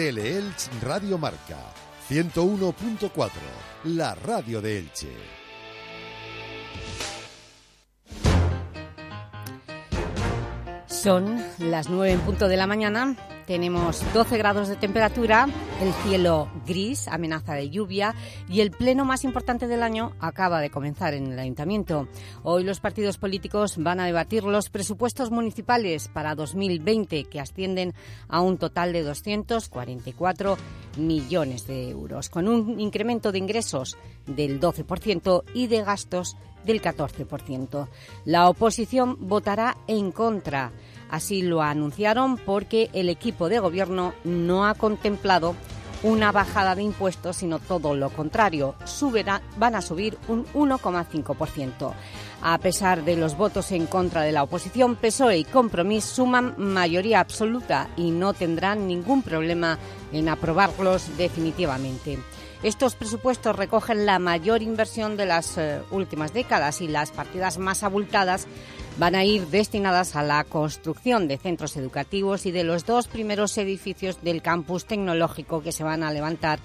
Teleelch Radio Marca 101.4, la radio de Elche. Son las nueve en punto de la mañana tenemos 12 grados de temperatura, el cielo gris, amenaza de lluvia y el pleno más importante del año acaba de comenzar en el Ayuntamiento. Hoy los partidos políticos van a debatir los presupuestos municipales para 2020 que ascienden a un total de 244 millones de euros, con un incremento de ingresos del 12% y de gastos del 14%. La oposición votará en contra Así lo anunciaron porque el equipo de gobierno no ha contemplado una bajada de impuestos, sino todo lo contrario. van a subir un 1,5%. A pesar de los votos en contra de la oposición, PSOE y Compromís suman mayoría absoluta y no tendrán ningún problema en aprobarlos definitivamente. Estos presupuestos recogen la mayor inversión de las eh, últimas décadas y las partidas más abultadas van a ir destinadas a la construcción de centros educativos y de los dos primeros edificios del campus tecnológico que se van a levantar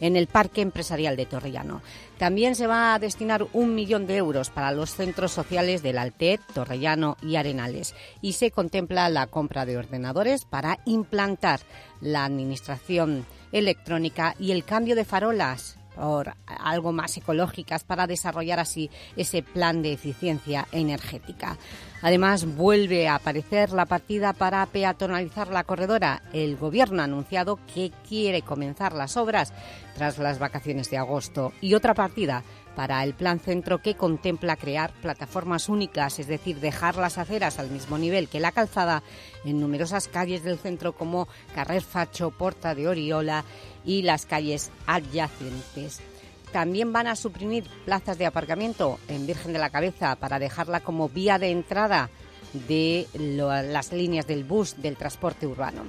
en el Parque Empresarial de Torrellano. También se va a destinar un millón de euros para los centros sociales del Altet, Torrellano y Arenales y se contempla la compra de ordenadores para implantar la administración electrónica y el cambio de farolas por algo más ecológicas para desarrollar así ese plan de eficiencia energética. Además, vuelve a aparecer la partida para peatonalizar la corredora. El Gobierno ha anunciado que quiere comenzar las obras tras las vacaciones de agosto. Y otra partida para el Plan Centro que contempla crear plataformas únicas, es decir, dejar las aceras al mismo nivel que la calzada en numerosas calles del centro como Carrer Facho, Porta de Oriola y las calles adyacentes. También van a suprimir plazas de aparcamiento en Virgen de la Cabeza para dejarla como vía de entrada de las líneas del bus del transporte urbano.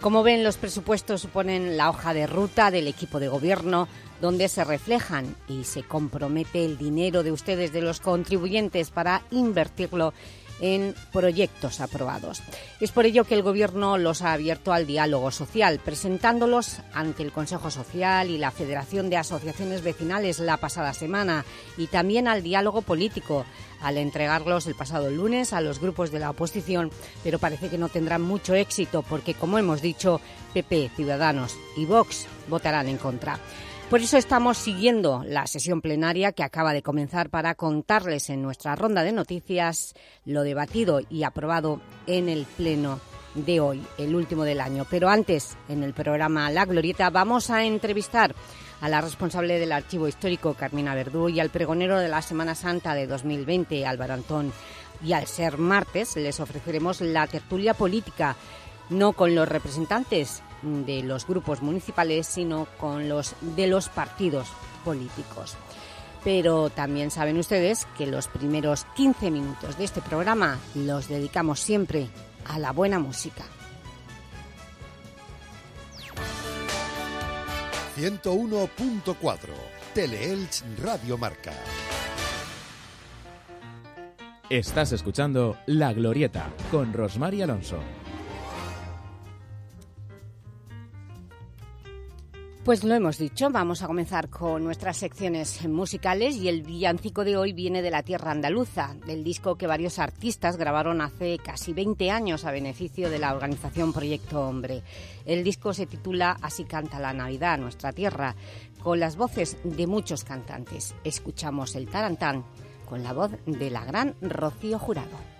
Como ven, los presupuestos suponen la hoja de ruta del equipo de gobierno donde se reflejan y se compromete el dinero de ustedes, de los contribuyentes, para invertirlo en proyectos aprobados. Es por ello que el Gobierno los ha abierto al diálogo social, presentándolos ante el Consejo Social y la Federación de Asociaciones Vecinales la pasada semana y también al diálogo político, al entregarlos el pasado lunes a los grupos de la oposición, pero parece que no tendrán mucho éxito porque, como hemos dicho, PP, Ciudadanos y Vox votarán en contra. Por eso estamos siguiendo la sesión plenaria que acaba de comenzar para contarles en nuestra ronda de noticias lo debatido y aprobado en el Pleno de hoy, el último del año. Pero antes, en el programa La Glorieta, vamos a entrevistar a la responsable del Archivo Histórico, Carmina Verdú, y al pregonero de la Semana Santa de 2020, Álvaro Antón. Y al ser martes, les ofreceremos la tertulia política, no con los representantes de los grupos municipales, sino con los de los partidos políticos. Pero también saben ustedes que los primeros 15 minutos de este programa los dedicamos siempre a la buena música. 101.4 Teleelch Radio Marca. Estás escuchando La Glorieta con Rosmar Alonso. Pues lo hemos dicho, vamos a comenzar con nuestras secciones musicales y el villancico de hoy viene de la tierra andaluza, del disco que varios artistas grabaron hace casi 20 años a beneficio de la organización Proyecto Hombre. El disco se titula Así canta la Navidad, nuestra tierra, con las voces de muchos cantantes. Escuchamos el tarantán con la voz de la gran Rocío Jurado.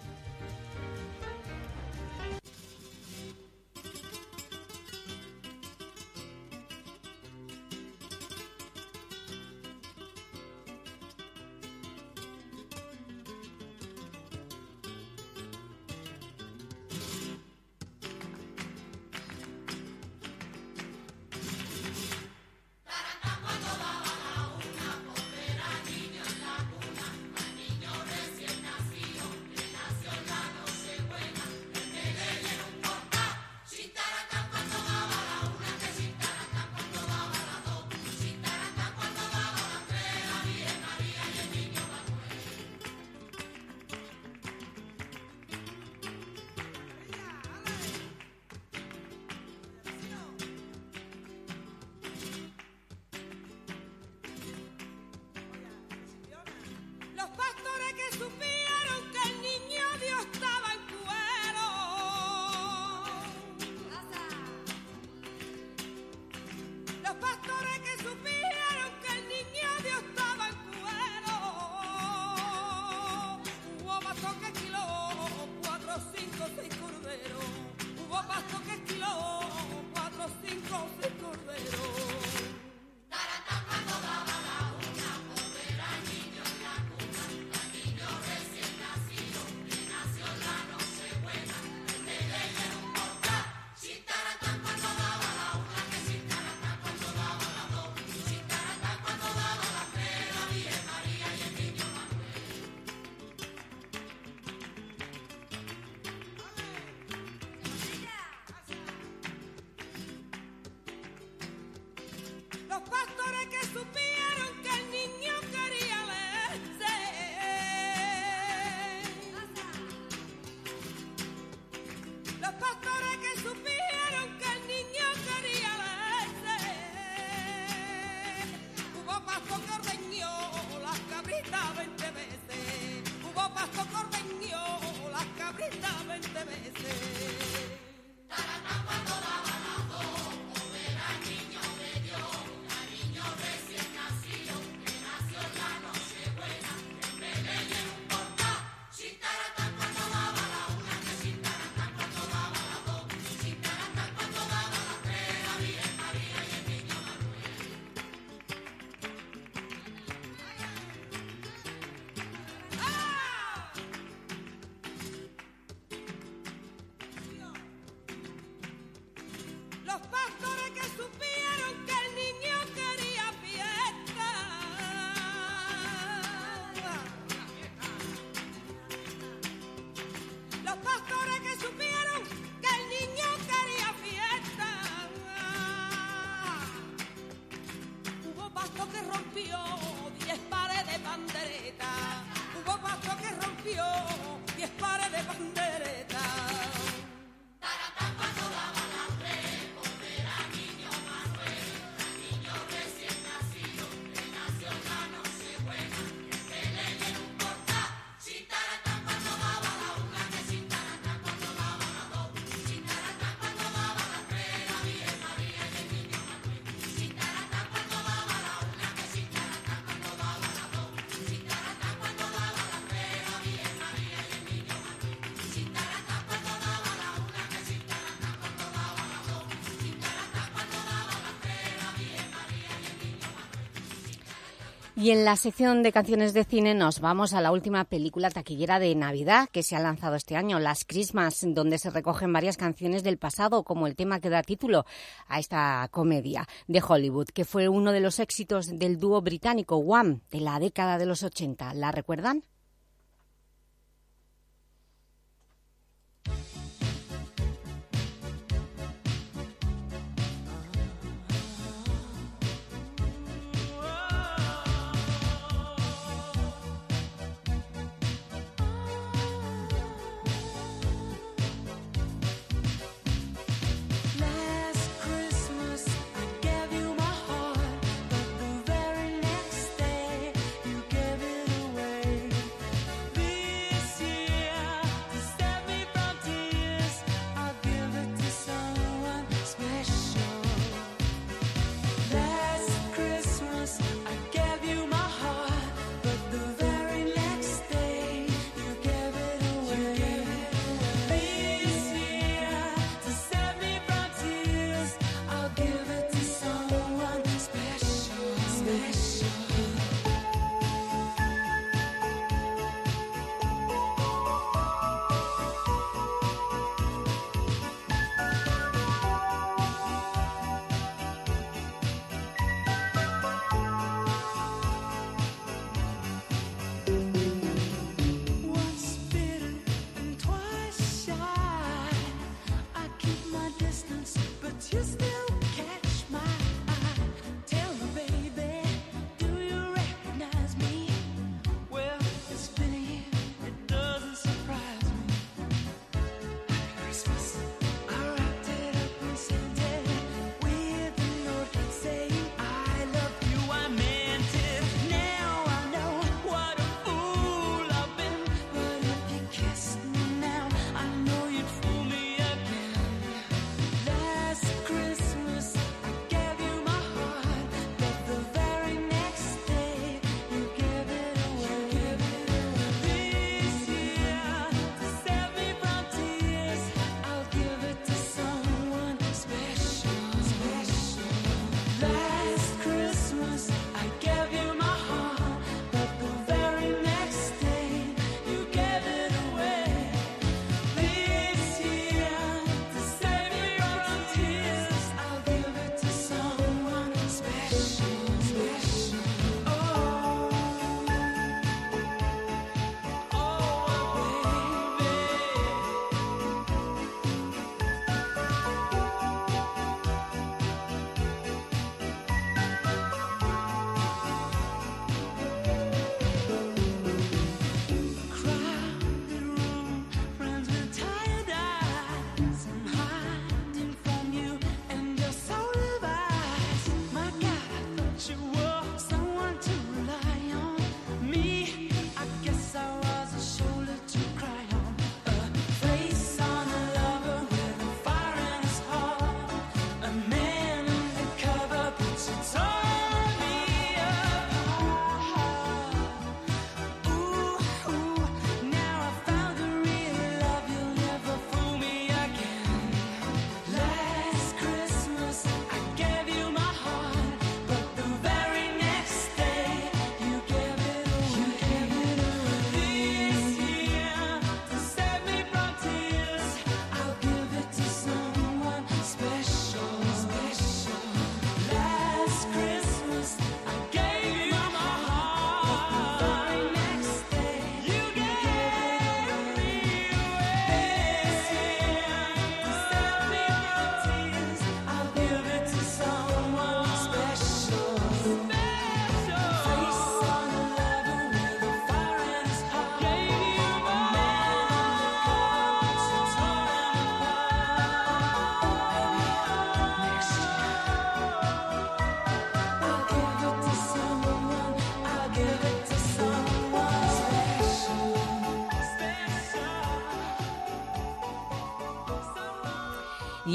Y en la sección de canciones de cine nos vamos a la última película taquillera de Navidad que se ha lanzado este año, Las Christmas, donde se recogen varias canciones del pasado, como el tema que da título a esta comedia de Hollywood, que fue uno de los éxitos del dúo británico Wham! de la década de los 80. ¿La recuerdan?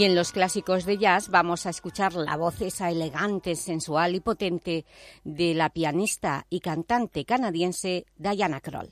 Y en los clásicos de jazz vamos a escuchar la voz esa elegante, sensual y potente de la pianista y cantante canadiense Diana Kroll.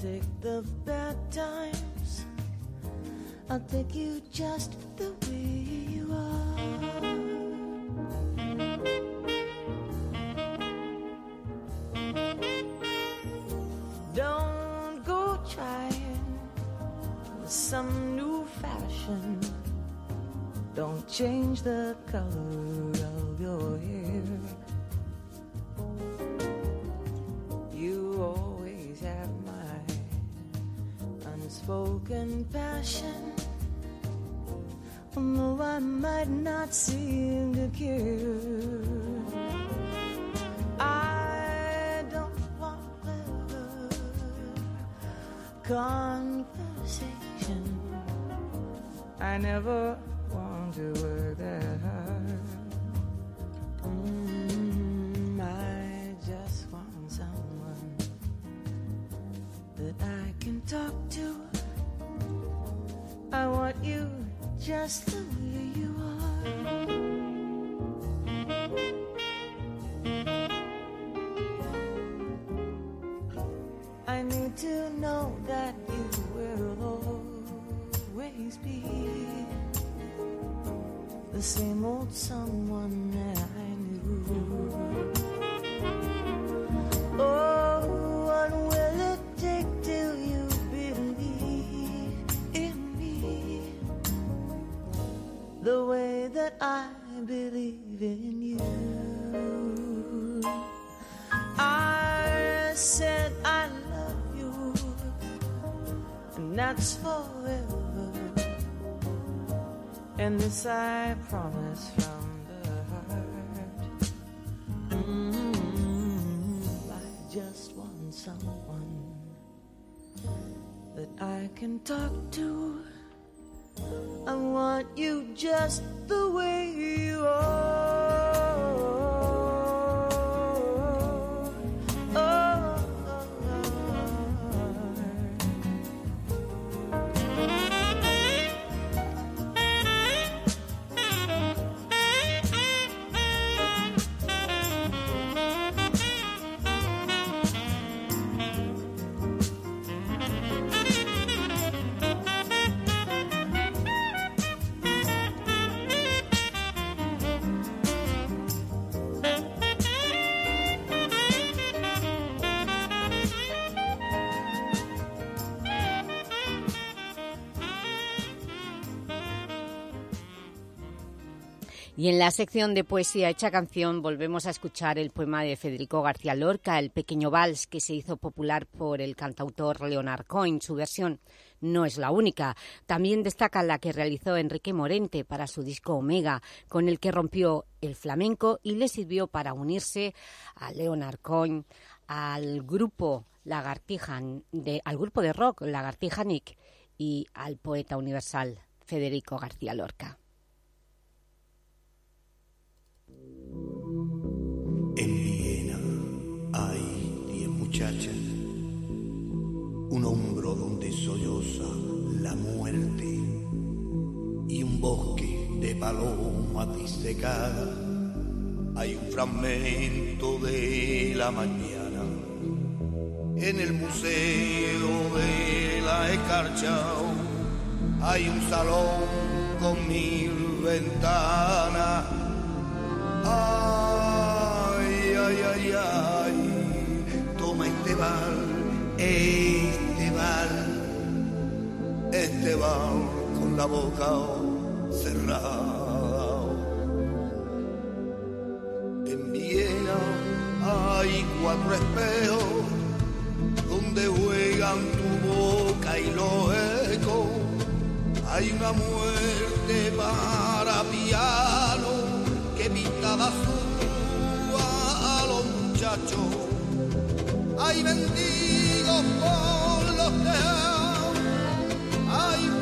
take the bad times. I'll take you just the way you are. Don't go trying some new fashion. Don't change the color of your hair. Unspoken passion. Although I might not seem to care, I don't want clever conversation. I never want to work that hard. Mm, just the This I promise from the heart. Mm, I just want someone that I can talk to I want you just the way you are. Y en la sección de poesía hecha canción volvemos a escuchar el poema de Federico García Lorca, El pequeño vals, que se hizo popular por el cantautor Leonard Cohen. Su versión no es la única. También destaca la que realizó Enrique Morente para su disco Omega, con el que rompió el flamenco y le sirvió para unirse a Leonard Cohen, al grupo Lagartija, de, al grupo de rock Lagartija Nick y al poeta universal Federico García Lorca. un hombro donde solloza la muerte y un bosque de palomas disecadas. Hay un fragmento de la mañana en el museo de la escarcha. Hay un salón con mil ventanas. Ay, ay, ay, ay. Este bal, este Esteban, Esteban, Esteban con la boca cerrada. En Viena hay cuatro espejos donde juegan tu boca y los ecos. Hay una muerte para piano que pintada su a los muchachos ay bendigo por los que hay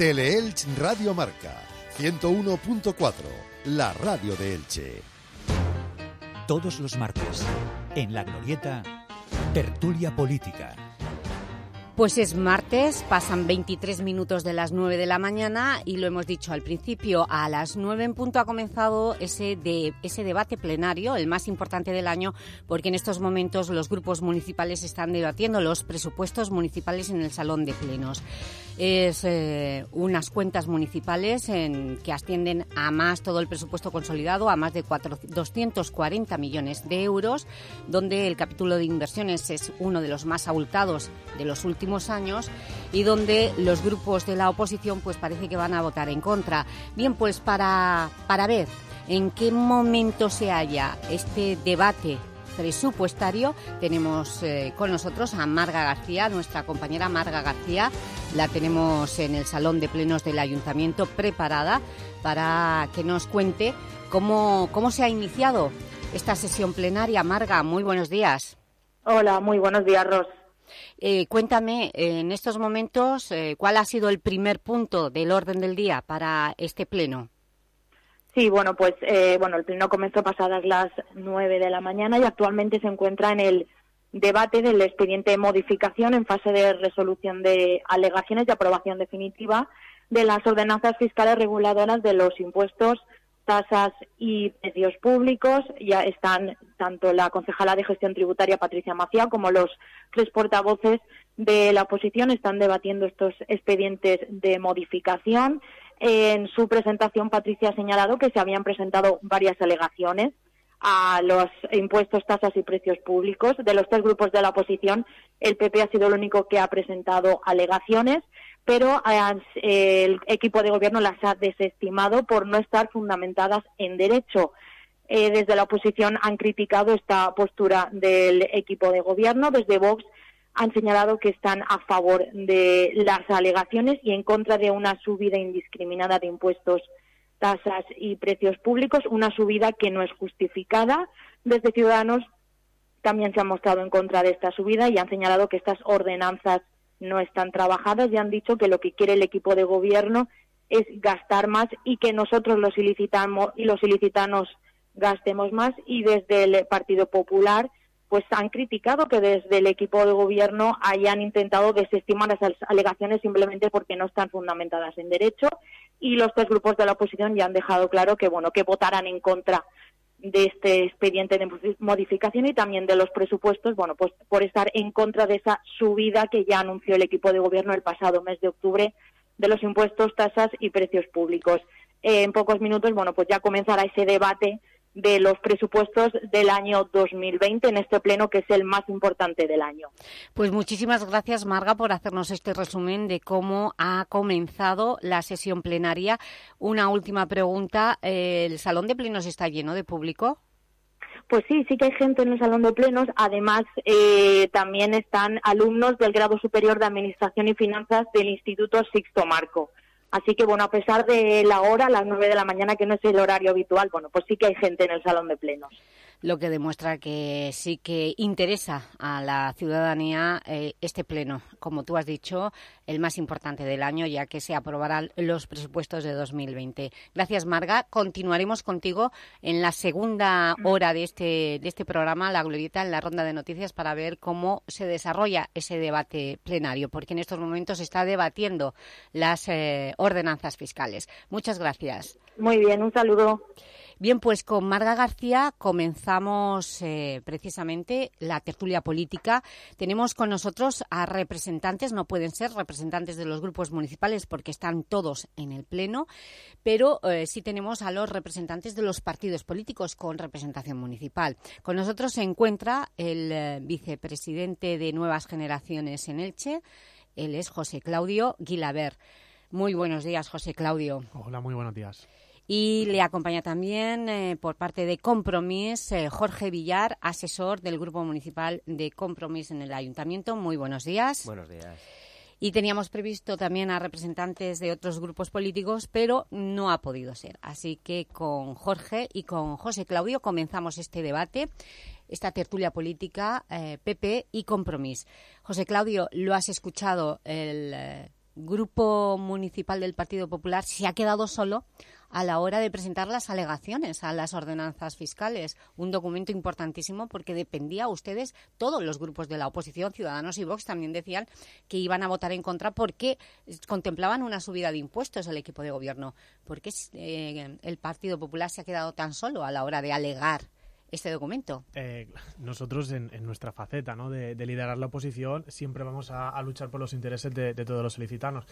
Teleelch Radio Marca 101.4, la radio de Elche. Todos los martes, en la glorieta, tertulia política pues es martes, pasan 23 minutos de las 9 de la mañana y lo hemos dicho al principio, a las 9 en punto ha comenzado ese, de, ese debate plenario, el más importante del año, porque en estos momentos los grupos municipales están debatiendo los presupuestos municipales en el Salón de Plenos. Es eh, unas cuentas municipales en, que ascienden a más todo el presupuesto consolidado, a más de 4, 240 millones de euros, donde el capítulo de inversiones es uno de los más abultados de los últimos años y donde los grupos de la oposición pues parece que van a votar en contra. Bien, pues para, para ver en qué momento se halla este debate presupuestario tenemos eh, con nosotros a Marga García, nuestra compañera Marga García, la tenemos en el Salón de Plenos del Ayuntamiento preparada para que nos cuente cómo, cómo se ha iniciado esta sesión plenaria. Marga, muy buenos días. Hola, muy buenos días, Ros. Eh, cuéntame, eh, en estos momentos, eh, ¿cuál ha sido el primer punto del orden del día para este pleno? Sí, bueno, pues eh, bueno, el pleno comenzó pasadas las nueve de la mañana y actualmente se encuentra en el debate del expediente de modificación en fase de resolución de alegaciones y aprobación definitiva de las ordenanzas fiscales reguladoras de los impuestos, tasas y precios públicos. Ya están tanto la concejala de gestión tributaria Patricia Macía como los tres portavoces de la oposición están debatiendo estos expedientes de modificación. En su presentación, Patricia ha señalado que se habían presentado varias alegaciones a los impuestos, tasas y precios públicos. De los tres grupos de la oposición, el PP ha sido el único que ha presentado alegaciones, pero eh, el equipo de gobierno las ha desestimado por no estar fundamentadas en derecho. Eh, desde la oposición han criticado esta postura del equipo de gobierno. Desde Vox han señalado que están a favor de las alegaciones y en contra de una subida indiscriminada de impuestos, tasas y precios públicos, una subida que no es justificada. Desde Ciudadanos también se han mostrado en contra de esta subida y han señalado que estas ordenanzas no están trabajadas y han dicho que lo que quiere el equipo de gobierno es gastar más y que nosotros los ilicitamos y los ilicitanos gastemos más. Y desde el Partido Popular pues han criticado que desde el equipo de gobierno hayan intentado desestimar esas alegaciones simplemente porque no están fundamentadas en derecho. Y los tres grupos de la oposición ya han dejado claro que bueno que votarán en contra de este expediente de modificación y también de los presupuestos, bueno, pues por estar en contra de esa subida que ya anunció el equipo de gobierno el pasado mes de octubre de los impuestos, tasas y precios públicos. Eh, en pocos minutos, bueno, pues ya comenzará ese debate de los presupuestos del año 2020 en este pleno que es el más importante del año. Pues muchísimas gracias Marga por hacernos este resumen de cómo ha comenzado la sesión plenaria. Una última pregunta, ¿el salón de plenos está lleno de público? Pues sí, sí que hay gente en el salón de plenos. Además, eh, también están alumnos del grado superior de Administración y Finanzas del Instituto Sixto Marco. Así que, bueno, a pesar de la hora, las nueve de la mañana, que no es el horario habitual, bueno, pues sí que hay gente en el salón de plenos. Lo que demuestra que sí que interesa a la ciudadanía eh, este pleno, como tú has dicho, el más importante del año, ya que se aprobarán los presupuestos de 2020. Gracias, Marga. Continuaremos contigo en la segunda hora de este, de este programa, La Glorieta, en la ronda de noticias, para ver cómo se desarrolla ese debate plenario, porque en estos momentos se está debatiendo las eh, ordenanzas fiscales. Muchas gracias. Muy bien, un saludo. Bien, pues con Marga García comenzamos eh, precisamente la tertulia política. Tenemos con nosotros a representantes, no pueden ser representantes de los grupos municipales porque están todos en el Pleno, pero eh, sí tenemos a los representantes de los partidos políticos con representación municipal. Con nosotros se encuentra el eh, vicepresidente de Nuevas Generaciones en Elche, él es José Claudio Guilaber. Muy buenos días, José Claudio. Hola, muy buenos días. Y le acompaña también eh, por parte de Compromís eh, Jorge Villar, asesor del Grupo Municipal de Compromís en el Ayuntamiento. Muy buenos días. Buenos días. Y teníamos previsto también a representantes de otros grupos políticos, pero no ha podido ser. Así que con Jorge y con José Claudio comenzamos este debate, esta tertulia política eh, PP y Compromís. José Claudio, lo has escuchado, el... Eh, Grupo Municipal del Partido Popular se ha quedado solo a la hora de presentar las alegaciones a las ordenanzas fiscales. Un documento importantísimo porque dependía a ustedes, todos los grupos de la oposición, Ciudadanos y Vox, también decían que iban a votar en contra porque contemplaban una subida de impuestos al equipo de gobierno. ¿Por qué eh, el Partido Popular se ha quedado tan solo a la hora de alegar este documento? Eh, nosotros, en, en nuestra faceta ¿no? de, de liderar la oposición, siempre vamos a, luchar por los intereses de, de todos los solicitanos.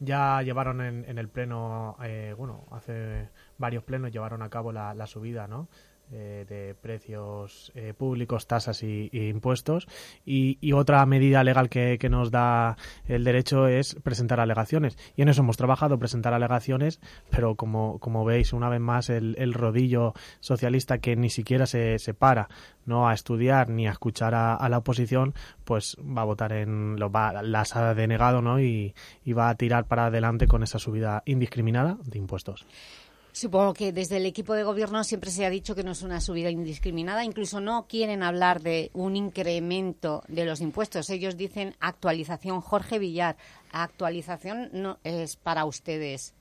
Ya llevaron en, en el pleno, eh, bueno, hace varios plenos llevaron a cabo la, la subida, ¿no? Eh, de precios eh, públicos, tasas y, impuestos. Y, y otra medida legal que, nos da el derecho es presentar alegaciones. Y en eso hemos trabajado, presentar alegaciones, pero como, como veis, una vez más, el, el rodillo socialista que ni siquiera se, se para no a estudiar ni a escuchar a, la oposición, pues va a votar en lo va, las ha denegado, ¿no? Y va a tirar para adelante con esa subida indiscriminada de impuestos. Supongo que desde el equipo de gobierno siempre se ha dicho que no es una subida indiscriminada, incluso no quieren hablar de un incremento de los impuestos. Ellos dicen actualización. Jorge Villar, actualización no es para ustedes.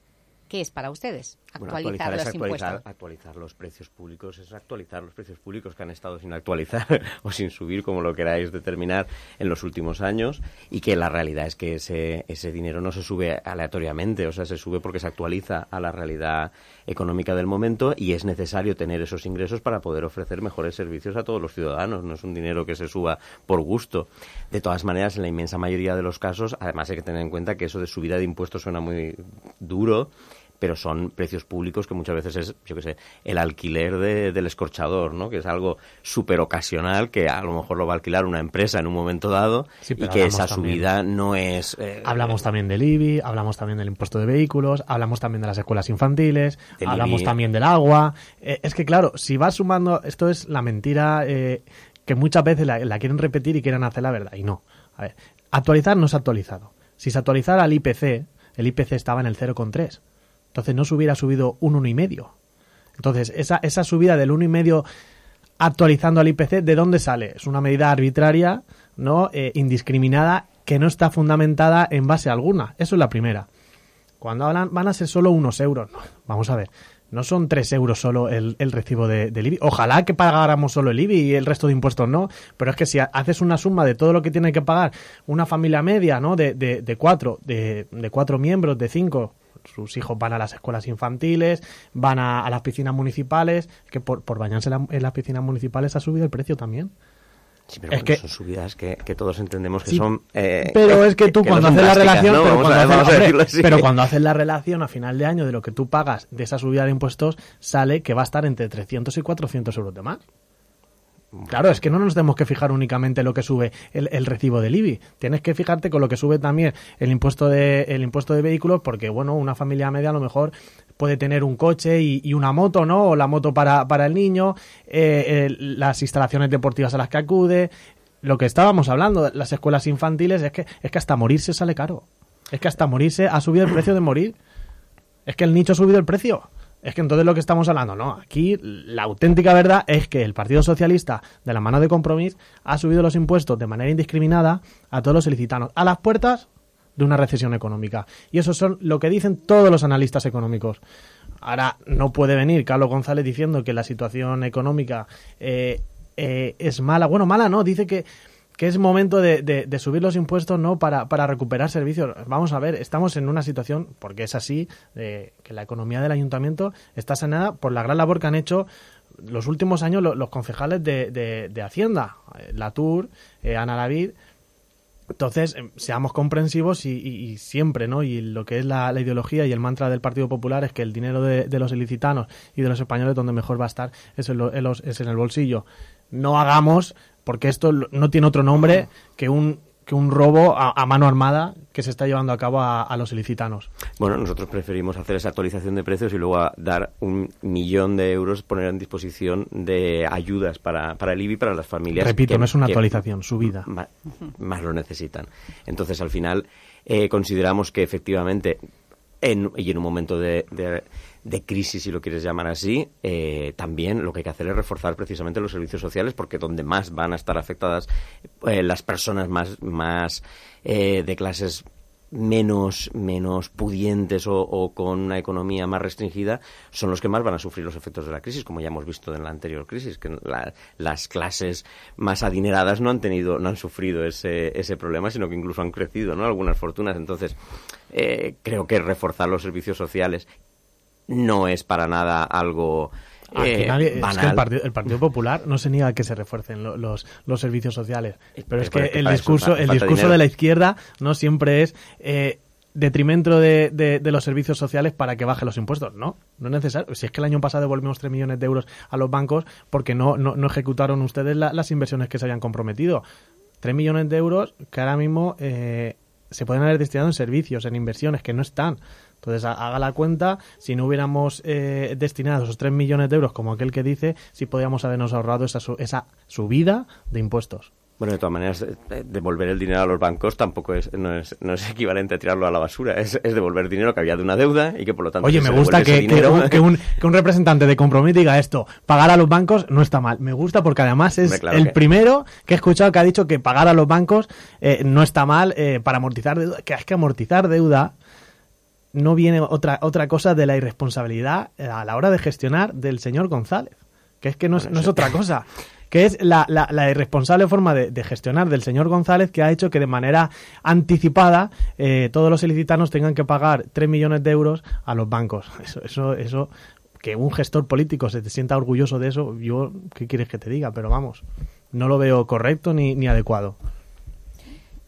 ¿Qué es para ustedes? Bueno, Actualizar los actualizar, actualizar los precios públicos, es actualizar los precios públicos que han estado sin actualizar o sin subir, como lo queráis determinar, en los últimos años y que la realidad es que ese, ese dinero no se sube aleatoriamente, o sea, se sube porque se actualiza a la realidad económica del momento y es necesario tener esos ingresos para poder ofrecer mejores servicios a todos los ciudadanos, no es un dinero que se suba por gusto. De todas maneras, en la inmensa mayoría de los casos, además hay que tener en cuenta que eso de subida de impuestos suena muy duro, pero son precios públicos que muchas veces es, yo qué sé, el alquiler de- del escorchador, ¿no? Que es algo súper ocasional, que a lo mejor lo va a alquilar una empresa en un momento dado Sí, y que esa también- subida no es... eh, Hablamos también del IBI, hablamos también del impuesto de vehículos, hablamos también de las escuelas infantiles, hablamos IBI. también del agua. Eh, es que, claro, si vas sumando, esto es la mentira eh, que muchas veces la, la quieren repetir y quieren hacer la verdad. Y no. A ver, actualizar no se ha actualizado. Si se actualizara el IPC, el IPC estaba en el 0,3. Entonces no se hubiera subido un 1,5. Entonces, esa, esa subida del 1,5 actualizando al IPC, ¿de dónde sale? Es una medida arbitraria, ¿no? Eh, indiscriminada, que no está fundamentada en base alguna. Eso es la primera. Cuando hablan, van a ser solo unos euros. No, vamos a ver. No son tres euros solo el, el recibo de, del IBI. Ojalá que pagáramos solo el IBI y el resto de impuestos no. Pero es que si ha- haces una suma de todo lo que tiene que pagar una familia media, ¿no? De, de, de cuatro, de, de cuatro miembros, de cinco, sus hijos van a las escuelas infantiles, van a, a las piscinas municipales, que por, por bañarse en, la- en las piscinas municipales ha subido el precio también. Sí, pero Es bueno, que- son subidas que, que todos entendemos que Sí, son... eh, pero es que tú cuando haces la relación, pero cuando haces la relación a final de año de lo que tú pagas de esa subida de impuestos, sale que va a estar entre 300 y 400 euros de más. Claro, es que no nos tenemos que fijar únicamente en lo que sube el, el recibo del IBI. Tienes que fijarte con lo que sube también el impuesto de el impuesto de vehículos, porque bueno, una familia media a lo mejor puede tener un coche y, y una moto, ¿no? O la moto para, para el niño, eh, el- las instalaciones deportivas a las que acude, lo que estábamos hablando, las escuelas infantiles, es que es que hasta morirse sale caro. Es que hasta morirse ha subido el precio de morir. Es que el nicho ha subido el precio. Es que entonces lo que estamos hablando, no. Aquí la auténtica verdad es que el Partido Socialista, de la mano de Compromís, ha subido los impuestos de manera indiscriminada a todos los ilicitanos, a las puertas de una recesión económica. Y eso son lo que dicen todos los analistas económicos. Ahora, no puede venir Carlos González diciendo que la situación económica eh, eh, es mala. Bueno, mala no, dice que, que es momento de, subir los impuestos no para, recuperar servicios. Vamos a ver, estamos en una situación, porque es así, que la economía del ayuntamiento está sanada por la gran labor que han hecho los últimos años lo- los, concejales de, Hacienda, eh, Latour, eh, Ana David, entonces, em, seamos comprensivos y, siempre, ¿no? Y lo que es la, la ideología y el mantra del Partido Popular es que el dinero de, los ilicitanos y de los españoles donde mejor va a estar es en los- es en el bolsillo. No hagamos, porque esto no tiene otro nombre que un, que un robo a, a mano armada que se está llevando a cabo a, a los ilicitanos. Bueno, nosotros preferimos hacer esa actualización de precios y luego a dar un millón de euros, poner en disposición de ayudas para, para el IBI, para las familias. Repito, que- no es una actualización, subida. ma- Más, lo necesitan. Entonces, al final, eh, consideramos que efectivamente, en, y en un momento de, de- de crisis, si lo quieres llamar así, eh, también lo que hay que hacer es reforzar precisamente los servicios sociales, porque donde más van a estar afectadas eh, las personas más, más eh, de clases menos, menos pudientes o, con una economía más restringida son los que más van a sufrir los efectos de la crisis, como ya hemos visto en la anterior crisis, que la- las clases más adineradas no han tenido, no han sufrido ese, ese problema, sino que incluso han crecido, ¿no? Algunas fortunas. Entonces, eh, creo que reforzar los servicios sociales no es para nada algo Aquí eh, es que el partido, el Partido Popular no se niega a que se refuercen lo- los, los servicios sociales. Pero pero es que el eso discurso, el discurso de la izquierda no siempre es eh, detrimento de, de- de los servicios sociales para que bajen los impuestos. No, no es necesario. Si es que el año pasado devolvimos 3 millones de euros a los bancos porque no, no, no ejecutaron ustedes la- las inversiones que se habían comprometido. 3 millones de euros que ahora mismo eh, se pueden haber destinado en servicios, en inversiones que no están. Entonces, ha- haga la cuenta, si no hubiéramos eh, destinado esos 3 millones de euros, como aquel que dice, si podríamos habernos ahorrado esa, esa subida de impuestos. Bueno, de todas maneras, eh, devolver el dinero a los bancos tampoco es, no, es, no es equivalente a tirarlo a la basura. Es, es devolver dinero que había de una deuda y que por lo tanto. Oye, me gusta que, que un, que un- que un representante de Compromís diga esto. Pagar a los bancos no está mal. Me gusta porque además es claro el primero que he escuchado que ha dicho que pagar a los bancos eh, no está mal eh, para amortizar deuda. Que es que amortizar deuda no viene otra, otra cosa de la irresponsabilidad eh, a la hora de gestionar del señor González. Que es que no es, no es otra cosa. Que es la, irresponsable forma de, de gestionar del señor González que ha hecho que de manera anticipada eh, todos los ilicitanos tengan que pagar 3 millones de euros a los bancos. Eso, eso, eso, que un gestor político se te sienta orgulloso de eso, yo, ¿qué quieres que te diga? Pero vamos, no lo veo correcto ni, ni adecuado.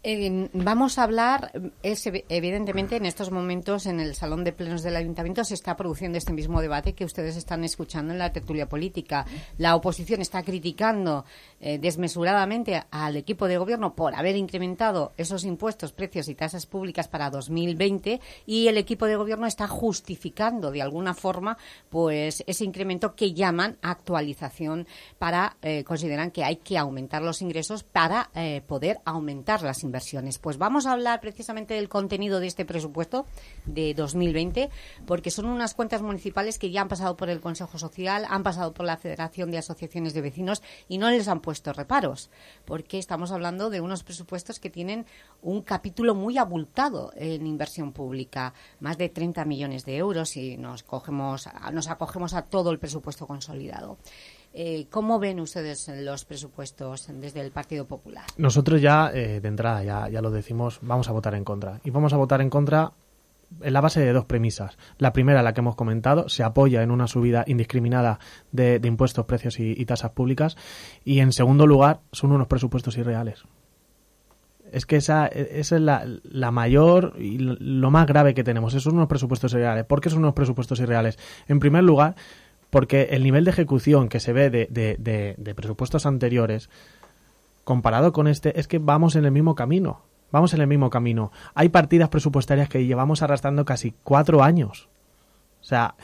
Eh, vamos a hablar, es evi- evidentemente en estos momentos en el Salón de Plenos del Ayuntamiento se está produciendo este mismo debate que ustedes están escuchando en la tertulia política. La oposición está criticando eh, desmesuradamente al equipo de gobierno por haber incrementado esos impuestos, precios y tasas públicas para 2020 y el equipo de gobierno está justificando de alguna forma pues ese incremento que llaman actualización para eh, consideran que hay que aumentar los ingresos para eh, poder aumentar las inversiones. Pues vamos a hablar precisamente del contenido de este presupuesto de 2020 porque son unas cuentas municipales que ya han pasado por el Consejo Social, han pasado por la Federación de Asociaciones de Vecinos y no les han puesto reparos porque estamos hablando de unos presupuestos que tienen un capítulo muy abultado en inversión pública, más de 30 millones de euros si nos cogemos, nos acogemos a todo el presupuesto consolidado. Eh, ¿Cómo ven ustedes los presupuestos desde el Partido Popular? Nosotros ya, eh, de entrada, ya, ya lo decimos, vamos a votar en contra. Y vamos a votar en contra en la base de dos premisas. La primera, la que hemos comentado, se apoya en una subida indiscriminada de, de impuestos, precios y, tasas públicas. Y en segundo lugar, son unos presupuestos irreales. Es que esa, esa es la, la mayor y lo- lo más grave que tenemos. Esos son unos presupuestos irreales. ¿Por qué son unos presupuestos irreales? En primer lugar, porque el nivel de ejecución que se ve de, de- de- presupuestos anteriores, comparado con este, es que vamos en el mismo camino. Vamos en el mismo camino. Hay partidas presupuestarias que llevamos arrastrando casi cuatro años. O sea,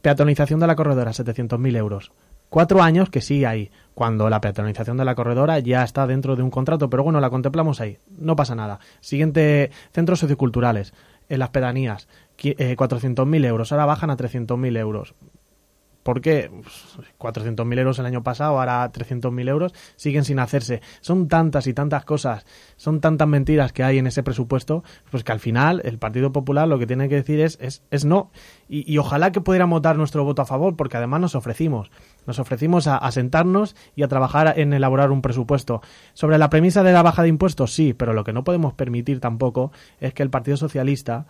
peatonalización de la corredora, 700.000 euros. Cuatro años que sí hay, cuando la peatonalización de la corredora ya está dentro de un contrato, pero bueno, la contemplamos ahí, no pasa nada. Siguiente, centros socioculturales, en las pedanías, qui- eh, 400.000 euros, ahora bajan a 300.000 euros. ¿Por qué? Pues, 400.000 euros el año pasado, ahora 300.000 euros, siguen sin hacerse. Son tantas y tantas cosas, son tantas mentiras que hay en ese presupuesto, pues que al final el Partido Popular lo que tiene que decir es, es, es no. Y, y ojalá que pudiéramos dar nuestro voto a favor, porque además nos ofrecimos. Nos ofrecimos a, a sentarnos y a trabajar en elaborar un presupuesto. Sobre la premisa de la baja de impuestos, sí, pero lo que no podemos permitir tampoco es que el Partido Socialista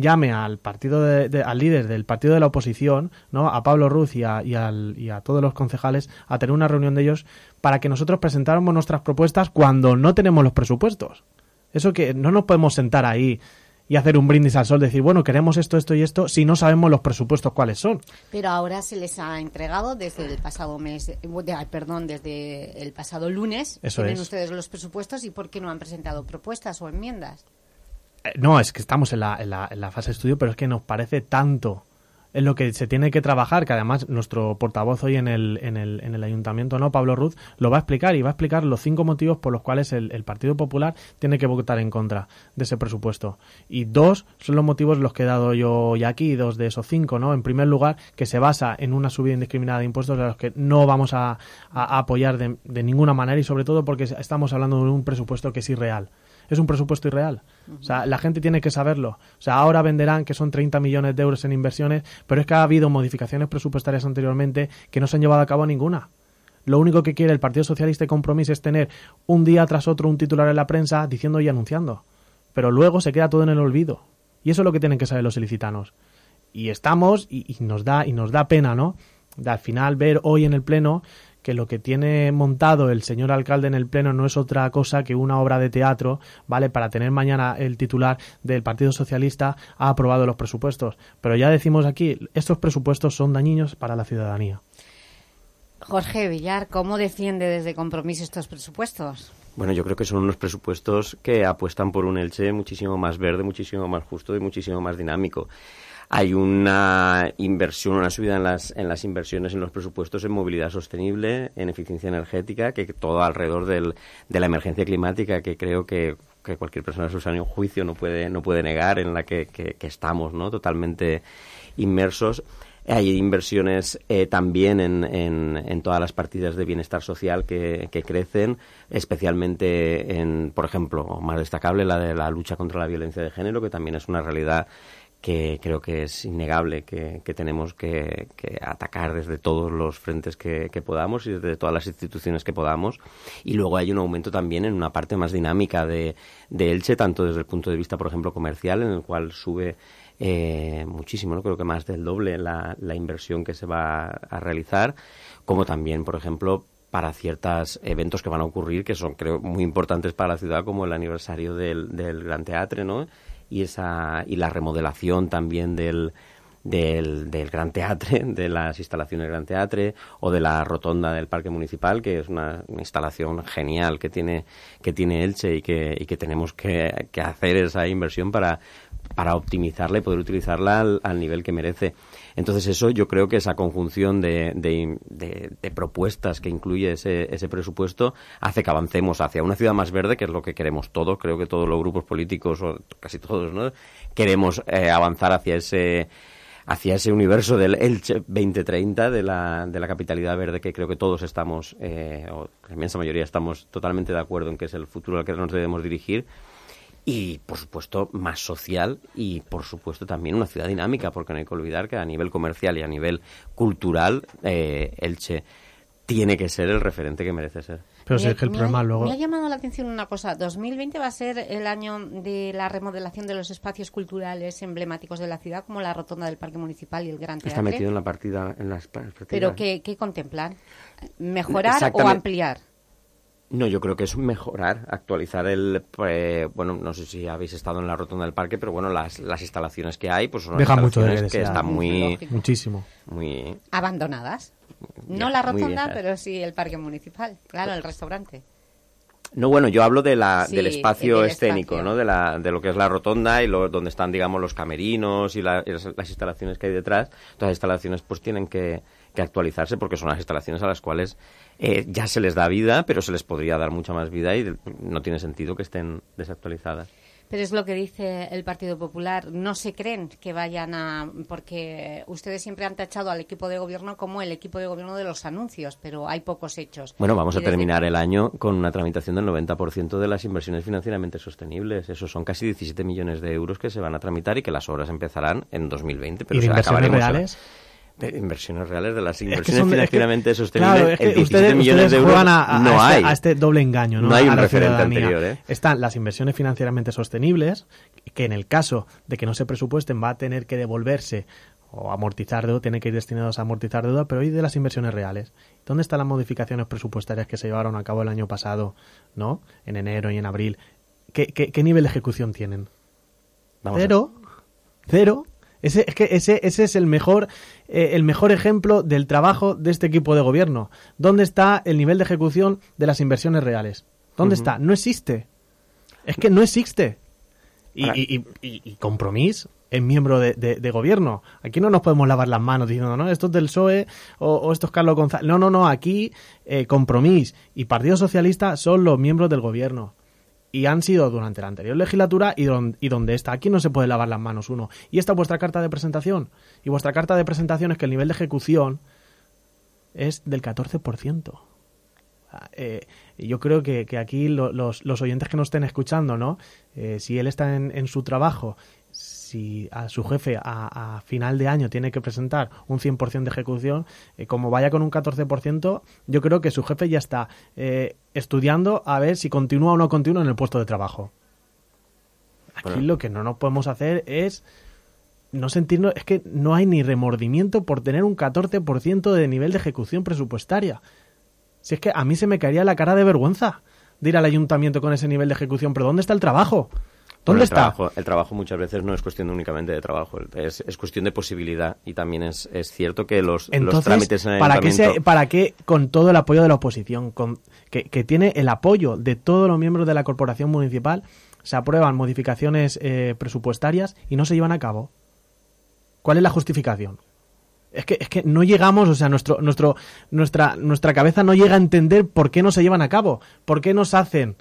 llame al partido de- de- al líder del partido de la oposición, ¿no? a Pablo Ruz y a, y al- y a todos los concejales a tener una reunión de ellos para que nosotros presentáramos nuestras propuestas cuando no tenemos los presupuestos. Eso que no nos podemos sentar ahí y hacer un brindis al sol, decir, bueno, queremos esto, esto y esto, si no sabemos los presupuestos cuáles son. Pero ahora se les ha entregado desde el pasado mes, perdón, desde el pasado lunes. Eso Tienen es. ustedes los presupuestos y ¿por qué no han presentado propuestas o enmiendas? Eh, No, es que estamos en la, en, la, en la fase de estudio, pero es que nos parece tanto en lo que se tiene que trabajar, que además nuestro portavoz hoy en el, en el, en el ayuntamiento, ¿no? Pablo Ruz, lo va a explicar y va a explicar los cinco motivos por los cuales el, el Partido Popular tiene que votar en contra de ese presupuesto. Y dos son los motivos los que he dado yo hoy aquí, dos de esos cinco, ¿no? En primer lugar, que se basa en una subida indiscriminada de impuestos a los que no vamos a apoyar de, de ninguna manera y sobre todo porque estamos hablando de un presupuesto que es irreal. Es un presupuesto irreal. O sea, la gente tiene que saberlo. O sea, ahora venderán que son 30 millones de euros en inversiones, pero es que ha habido modificaciones presupuestarias anteriormente que no se han llevado a cabo ninguna. Lo único que quiere el Partido Socialista y Compromís es tener un día tras otro un titular en la prensa diciendo y anunciando. Pero luego se queda todo en el olvido. Y eso es lo que tienen que saber los ilicitanos. Y estamos, y, y nos da, y nos da pena, ¿no? De al final ver hoy en el Pleno que lo que tiene montado el señor alcalde en el Pleno no es otra cosa que una obra de teatro, ¿vale? Para tener mañana el titular del Partido Socialista ha aprobado los presupuestos. Pero ya decimos aquí, estos presupuestos son dañinos para la ciudadanía. Jorge Villar, ¿cómo defiende desde Compromiso estos presupuestos? Bueno, yo creo que son unos presupuestos que apuestan por un Elche muchísimo más verde, muchísimo más justo y muchísimo más dinámico. Hay una inversión, una subida en las, en las inversiones en los presupuestos en movilidad sostenible, en eficiencia energética, que todo alrededor del, de la emergencia climática, que creo que, que cualquier persona de su sano juicio no puede, no puede negar, en la que, que, estamos ¿no? totalmente inmersos. Hay inversiones eh, también en, en, en, todas las partidas de bienestar social que, que, crecen, especialmente en, por ejemplo, más destacable la de la lucha contra la violencia de género, que también es una realidad que creo que es innegable que, tenemos que, atacar desde todos los frentes que, que, podamos y desde todas las instituciones que podamos. Y luego hay un aumento también en una parte más dinámica de, Elche, tanto desde el punto de vista, por ejemplo, comercial, en el cual sube eh, muchísimo, ¿no? creo que más del doble la, inversión que se va a realizar, como también, por ejemplo, para ciertos eventos que van a ocurrir que son, creo, muy importantes para la ciudad, como el aniversario del, del Gran Teatre, ¿no? Y, esa, y la remodelación también del, del, del, Gran Teatre, de las instalaciones del Gran Teatre o de la rotonda del Parque Municipal, que es una, una instalación genial que tiene, que tiene Elche y que, y que tenemos que, que hacer esa inversión para, para optimizarla y poder utilizarla al, al, nivel que merece. Entonces eso yo creo que esa conjunción de, de, de, propuestas que incluye ese, presupuesto hace que avancemos hacia una ciudad más verde, que es lo que queremos todos, creo que todos los grupos políticos, o casi todos, ¿no? queremos eh, avanzar hacia ese ese universo del Elche 2030 de la, de la capitalidad verde que creo que todos estamos, eh, o la inmensa mayoría estamos totalmente de acuerdo en que es el futuro al que nos debemos dirigir y por supuesto más social y por supuesto también una ciudad dinámica porque no hay que olvidar que a nivel comercial y a nivel cultural eh, Elche tiene que ser el referente que merece ser. Pero si es que el me problema ha, luego... Me ha llamado la atención una cosa. 2020 va a ser el año de la remodelación de los espacios culturales emblemáticos de la ciudad, como la rotonda del Parque Municipal y el Gran Teatro. Está metido en la partida... En las partidas. ¿Pero qué, qué contemplan? ¿Mejorar o ampliar? No, yo creo que es mejorar, actualizar el... Eh, bueno, no sé si habéis estado en la rotonda del parque, pero bueno, las, las instalaciones que hay, pues son Deja mucho de que están muy... Muchísimo. Muy... Abandonadas. No Ya, la rotonda, pero sí el parque municipal. Claro, el restaurante. No, bueno, yo hablo de la, Sí, del espacio del escénico, espacio. ¿no? De, la, de lo que es la rotonda y lo, donde están, digamos, los camerinos y, la- y las, las instalaciones que hay detrás. Todas las instalaciones, pues, tienen que, que actualizarse porque son las instalaciones a las cuales eh, ya se les da vida, pero se les podría dar mucha más vida y no tiene sentido que estén desactualizadas. Pero es lo que dice el Partido Popular. No se creen que vayan a... Porque ustedes siempre han tachado al equipo de gobierno como el equipo de gobierno de los anuncios, pero hay pocos hechos. Bueno, vamos Y a desde- terminar el año con una tramitación del 90% de las inversiones financieramente sostenibles. Eso son casi 17 millones de euros que se van a tramitar y que las obras empezarán en 2020. Pero ¿Y de se inversiones reales? De inversiones reales, de las Es que inversiones son- es que- financieramente sostenibles, Claro, es que el 17 ustedes, millones ustedes de euros a, a- no a hay. este, a este doble engaño, ¿no? No hay un referente ciudadanía. anterior, ¿eh? Están las inversiones financieramente sostenibles, que en el caso de que no se presupuesten va a tener que devolverse o amortizar deuda, tiene que ir destinados a amortizar deuda, pero ¿y de las inversiones reales? ¿Dónde están las modificaciones presupuestarias que se llevaron a cabo el año pasado, ¿no? En enero y en abril. ¿Qué, qué, qué nivel de ejecución tienen? Vamos Cero. Cero. Ese, es que ese, ese es el mejor, eh, el mejor ejemplo del trabajo de este equipo de gobierno. ¿Dónde está el nivel de ejecución de las inversiones reales? ¿Dónde está? No existe. Es que no existe. Y, y, y, y- es miembro de, de- de gobierno. Aquí no nos podemos lavar las manos diciendo, no, esto es del PSOE o, o esto es Carlos González. No, no, no. Aquí eh, Compromís y Partido Socialista son los miembros del gobierno y han sido durante la anterior legislatura y, don- y donde está. Aquí no se puede lavar las manos uno. Y esta es vuestra carta de presentación. Y vuestra carta de presentación es que el nivel de ejecución es del 14%. O Eh, yo creo que, que aquí lo- los, los oyentes que nos estén escuchando, ¿no? Eh, si él está en, en su trabajo, si a su jefe a, a final de año tiene que presentar un 100% de ejecución, eh, como vaya con un 14%, yo creo que su jefe ya está eh, estudiando a ver si continúa o no continúa en el puesto de trabajo. Aquí Bueno. lo que no nos podemos hacer es no sentirnos, es que no hay ni remordimiento por tener un 14% de nivel de ejecución presupuestaria. Si es que a mí se me caería la cara de vergüenza de ir al ayuntamiento con ese nivel de ejecución, pero ¿dónde está el trabajo? ¿Dónde el está? Trabajo, el trabajo muchas veces no es cuestión únicamente de trabajo, es, es cuestión de posibilidad y también es, es cierto que los, los Entonces, trámites en el ¿para qué, se-. ¿para qué con todo el apoyo de la oposición, con, que, que tiene el apoyo de todos los miembros de la corporación municipal, se aprueban modificaciones eh, presupuestarias y no se llevan a cabo? ¿Cuál es la justificación? Es que, es que no llegamos, o sea, nuestro, nuestro, nuestra, nuestra cabeza no llega a entender por qué no se llevan a cabo, por qué nos hacen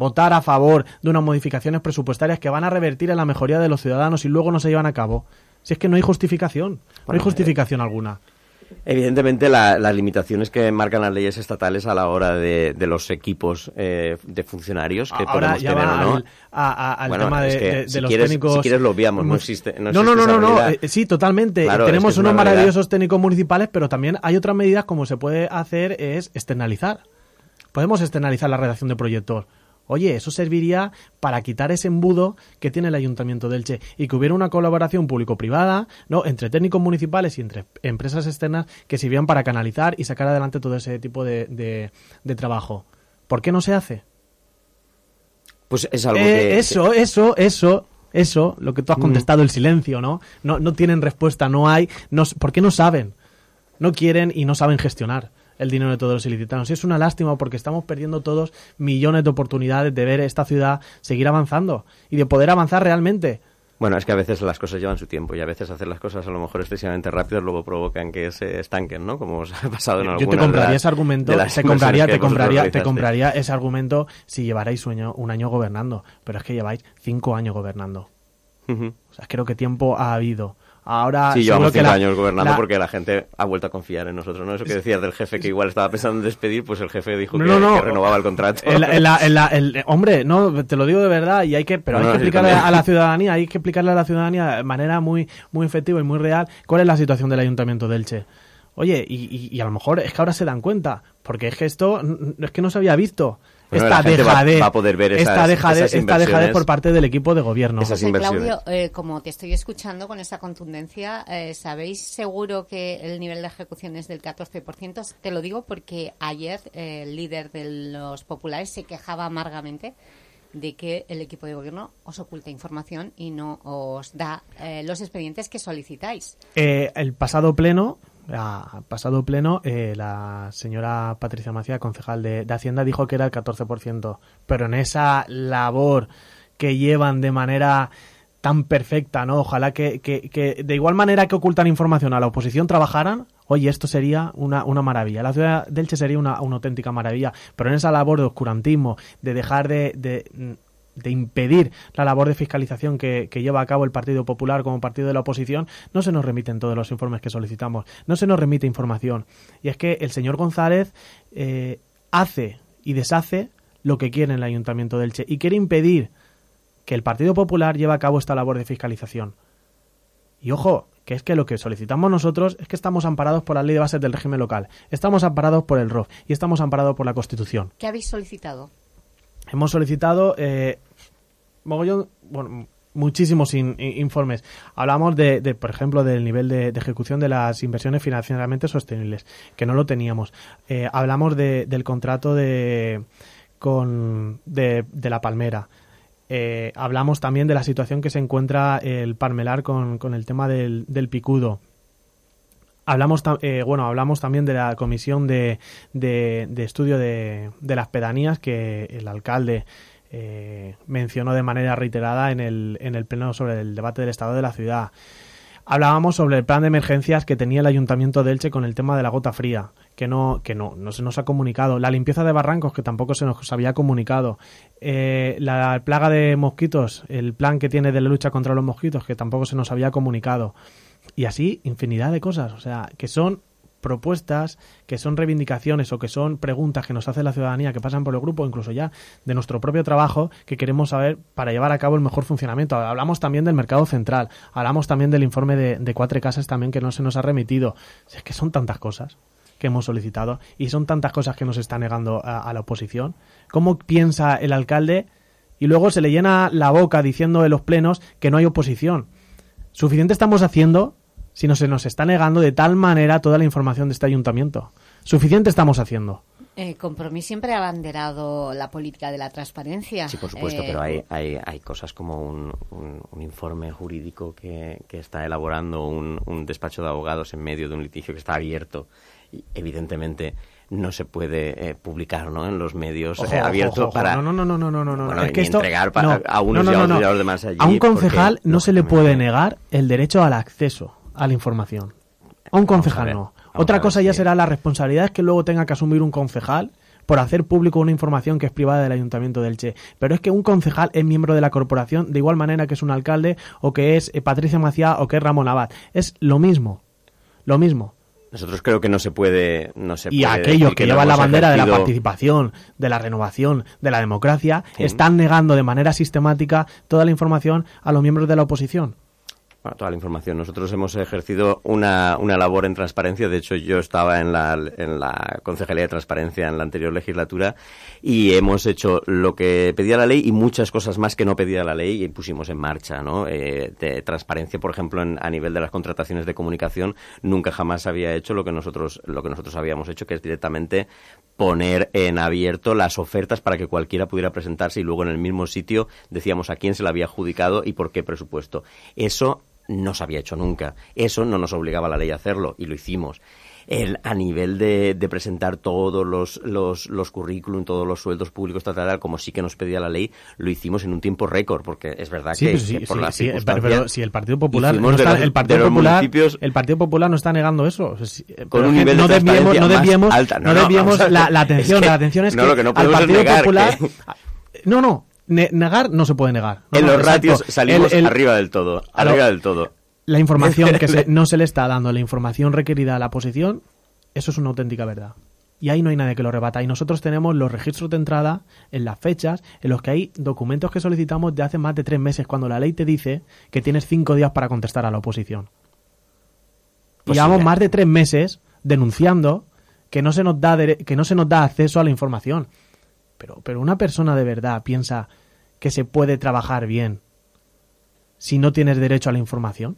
votar a favor de unas modificaciones presupuestarias que van a revertir en la mejoría de los ciudadanos y luego no se llevan a cabo. Si es que no hay justificación, no hay Bueno, justificación alguna. Evidentemente, la- las limitaciones que marcan las leyes estatales a la hora de, de los equipos eh, de funcionarios que Ahora podemos ya tener va o no. al, a- a- al Bueno, tema de, es que de- de si los quieres- técnicos. si quieres lo obviamos, no existe- no no, no, existe no, eh, sí, totalmente. Claro, Tenemos es unos maravillosos técnicos municipales, pero también hay otras medidas como se puede hacer es externalizar. Podemos externalizar la redacción de proyectos. Oye, eso serviría para quitar ese embudo que tiene el Ayuntamiento de Elche y que hubiera una colaboración público-privada, ¿no? Entre técnicos municipales y entre empresas externas que sirvieran para canalizar y sacar adelante todo ese tipo de, de- de trabajo. ¿Por qué no se hace? Pues es algo Eh, que... eso, eso, eso, eso, lo que tú has contestado, el silencio, ¿no? No, no tienen respuesta, no hay, no, ¿por qué no saben? No quieren y no saben gestionar el dinero de todos los ilicitanos. Y es una lástima porque estamos perdiendo todos millones de oportunidades de ver esta ciudad seguir avanzando y de poder avanzar realmente. Bueno, es que a veces las cosas llevan su tiempo y a veces hacer las cosas a lo mejor excesivamente rápido luego provocan que se estanquen, ¿no? Como os ha pasado en Yo algunas te de compraría ese argumento, te compraría, te compraría, te compraría ese argumento si llevarais sueño- un año gobernando. Pero es que lleváis cinco años gobernando. O sea, creo que tiempo ha habido. Ahora, Sí, llevamos que cinco la- años gobernando la- porque la gente ha vuelto a confiar en nosotros, ¿no? Eso que decías del jefe que igual estaba pensando en despedir, pues el jefe dijo No, que, no, no. que renovaba el contrato. En la- el- hombre, no, te lo digo de verdad y hay que, pero No, hay no, que explicarle a la ciudadanía, hay que explicarle a la ciudadanía de manera muy, muy efectiva y muy real cuál es la situación del Ayuntamiento de Elche. Oye, y, y- y a lo mejor es que ahora se dan cuenta, porque es que esto es que no se había visto. Bueno, esta dejadez, va a poder ver esta dejadez, esta dejadez por parte del equipo de gobierno. Esas José inversiones. Claudio, eh, como te estoy escuchando con esa contundencia, eh, ¿sabéis seguro que el nivel de ejecución es del 14%? Te lo digo porque ayer eh, el líder de los populares se quejaba amargamente de que el equipo de gobierno os oculta información y no os da eh, los expedientes que solicitáis. Eh, el pasado pleno, ah, pasado pleno, eh, la señora Patricia Macía, concejal de, de Hacienda, dijo que era el 14%. Pero en esa labor que llevan de manera tan perfecta, ¿no? Ojalá que, que- que de igual manera que ocultan información a la oposición trabajaran, oye, esto sería una, una maravilla. La ciudad de Elche sería una, una auténtica maravilla. Pero en esa labor de oscurantismo, de dejar de, de, de impedir la labor de fiscalización que, lleva a cabo el Partido Popular como partido de la oposición, no se nos remiten todos los informes que solicitamos, no se nos remite información. Y es que el señor González eh, hace y deshace lo que quiere en el Ayuntamiento de Elche y quiere impedir que el Partido Popular lleve a cabo esta labor de fiscalización. Y ojo, que es que lo que solicitamos nosotros es que estamos amparados por la ley de bases del régimen local, estamos amparados por el ROF y estamos amparados por la Constitución. ¿Qué habéis solicitado? Hemos solicitado eh, mogollón, bueno, muchísimos in- in- informes. Hablamos de, por ejemplo, del nivel de, ejecución de las inversiones financieramente sostenibles, que no lo teníamos. Eh, hablamos de- del contrato de, con, de, la Palmera. Eh, hablamos también de la situación que se encuentra el Parmelar con, el tema del picudo. Hablamos, eh, bueno, hablamos también de la comisión de, de, de estudio de, de las pedanías que el alcalde eh, mencionó de manera reiterada en el, en el pleno sobre el debate del estado de la ciudad. Hablábamos sobre el plan de emergencias que tenía el ayuntamiento de Elche con el tema de la gota fría, que no, que no, no se nos ha comunicado. La limpieza de barrancos, que tampoco se nos había comunicado. Eh, la plaga de mosquitos, el plan que tiene de la lucha contra los mosquitos, que tampoco se nos había comunicado. Y así, infinidad de cosas. O sea, que son propuestas, que son reivindicaciones o que son preguntas que nos hace la ciudadanía, que pasan por el grupo, incluso ya de nuestro propio trabajo, que queremos saber para llevar a cabo el mejor funcionamiento. Hablamos también del mercado central, hablamos también del informe de, Cuatro Casas también que no se nos ha remitido. Es que son tantas cosas que hemos solicitado y son tantas cosas que nos está negando a, a la oposición. ¿Cómo piensa el alcalde? Y luego se le llena la boca diciendo en los plenos que no hay oposición. Suficiente estamos haciendo si no se nos está negando de tal manera toda la información de este ayuntamiento. Suficiente estamos haciendo. Eh, Compromís siempre ha abanderado la política de la transparencia. Sí, por supuesto, Eh, pero hay, hay, hay cosas como un, un- un informe jurídico que, que está elaborando un, un despacho de abogados en medio de un litigio que está abierto y evidentemente no se puede eh, publicar ¿no? en los medios Ojo, eh, ojo, abierto ojo, para No, no, no, no, no, no, no. Bueno, es que esto entregar pa- no, a unos no, y a no, otros no. y a los demás allí, A un porque, concejal no se le puede negar el derecho al acceso a la información. A un concejal ver, no. Otra a cosa ya sí. será la responsabilidad que luego tenga que asumir un concejal por hacer público una información que es privada del Ayuntamiento del Che. Pero es que un concejal es miembro de la corporación de igual manera que es un alcalde o que es eh, Patricia Maciá o que es Ramón Abad. Es lo mismo. Lo mismo. Nosotros creo que no se puede... No se y puede aquellos que, llevan la bandera de la participación, de la renovación, de la democracia, Sí. están negando de manera sistemática toda la información a los miembros de la oposición. Bueno, toda la información. Nosotros hemos ejercido una, una labor en transparencia. De hecho, yo estaba en la, en la Concejalía de Transparencia en la anterior legislatura y hemos hecho lo que pedía la ley y muchas cosas más que no pedía la ley y pusimos en marcha. ¿no? Eh, transparencia, por ejemplo, en- a nivel de las contrataciones de comunicación, nunca jamás había hecho lo que nosotros, lo que nosotros habíamos hecho, que es directamente poner en abierto las ofertas para que cualquiera pudiera presentarse y luego en el mismo sitio decíamos a quién se la había adjudicado y por qué presupuesto. Eso no se había hecho nunca. Eso no nos obligaba la ley a hacerlo y lo hicimos. El, a nivel de, de presentar todos los, los, los currículum, todos los sueldos públicos, tal, tal, tal, como sí que nos pedía la ley, lo hicimos en un tiempo récord, porque es verdad Sí, que, sí, que por sí, las pero, si el Partido Popular, no está- los- el Partido Popular, el Partido Popular no está negando eso. Sí, pero un nivel de no desviemos, no más desviemos, alta. no No, no, desviemos vamos a ver. la, la atención. Es que- la atención es no, que lo que no al Partido negar Popular, que- no, no, ne- negar no se puede negar. No, en los exacto. ratios salimos El- el- arriba del todo, arriba del todo. la información que se- no se le está dando, la información requerida a la oposición, eso es una auténtica verdad. Y ahí no hay nadie que lo rebata. Y nosotros tenemos los registros de entrada en las fechas en los que hay documentos que solicitamos de hace más de tres meses, cuando la ley te dice que tienes cinco días para contestar a la oposición. Pues Llevamos sí, más de tres meses denunciando que no se nos da que no se nos da acceso a la información. Pero, pero una persona de verdad piensa que se puede trabajar bien si no tienes derecho a la información.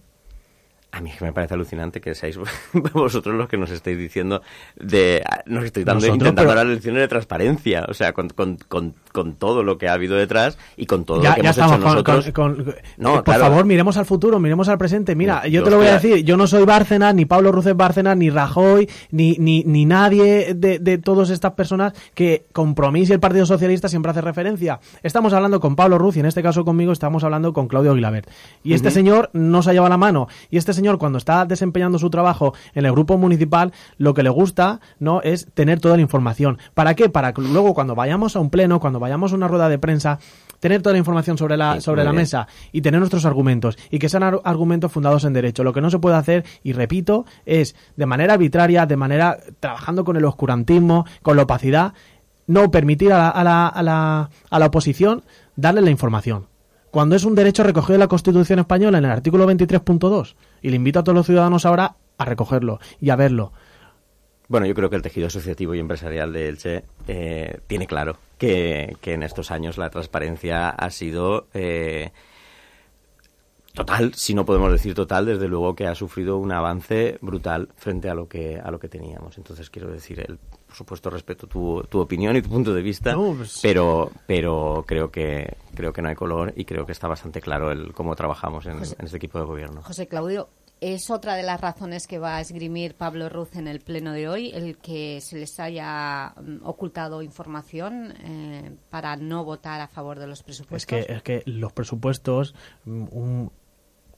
A mí es que me parece alucinante que seáis vosotros los que nos estéis diciendo de nos estáis dando Nosotros, intentando pero- dar lecciones de transparencia, o sea, con, con, con, con todo lo que ha habido detrás y con todo ya, lo que ya hemos estamos hecho con, nosotros. con- con- No, eh, por claro. favor, miremos al futuro, miremos al presente. Mira, No, yo te lo voy a decir, yo no soy Bárcenas, ni Pablo Rucez Bárcenas, ni Rajoy, ni, ni, ni nadie de, de todas estas personas que Compromís y el Partido Socialista siempre hace referencia. Estamos hablando con Pablo Ruz y en este caso conmigo estamos hablando con Claudio Aguilabert. Y este señor no se lleva la mano. Y este señor cuando está desempeñando su trabajo en el grupo municipal, lo que le gusta no es tener toda la información. ¿Para qué? Para que luego cuando vayamos a un pleno, cuando vayamos a una rueda de prensa, tener toda la información sobre la, Sí, sobre la bien. mesa y tener nuestros argumentos y que sean ar- argumentos fundados en derecho. Lo que no se puede hacer, y repito, es de manera arbitraria, de manera trabajando con el oscurantismo, con la opacidad, no permitir a la, a la, a la, a la oposición darle la información. Cuando es un derecho recogido en la Constitución española en el artículo 23.2. Y le invito a todos los ciudadanos ahora a recogerlo y a verlo. Bueno, yo creo que el tejido asociativo y empresarial de Elche eh, tiene claro que, que en estos años la transparencia ha sido eh, total, si no podemos decir total, desde luego que ha sufrido un avance brutal frente a lo que a lo que teníamos. Entonces quiero decir, el, por supuesto respeto tu, tu opinión y tu punto de vista, No, pues- pero pero creo que creo que no hay color y creo que está bastante claro el cómo trabajamos en, José- en este equipo de gobierno. José Claudio, ¿es otra de las razones que va a esgrimir Pablo Ruz en el pleno de hoy el que se les haya mm, ocultado información eh, para no votar a favor de los Es presupuestos? que, es que los presupuestos, mm, un-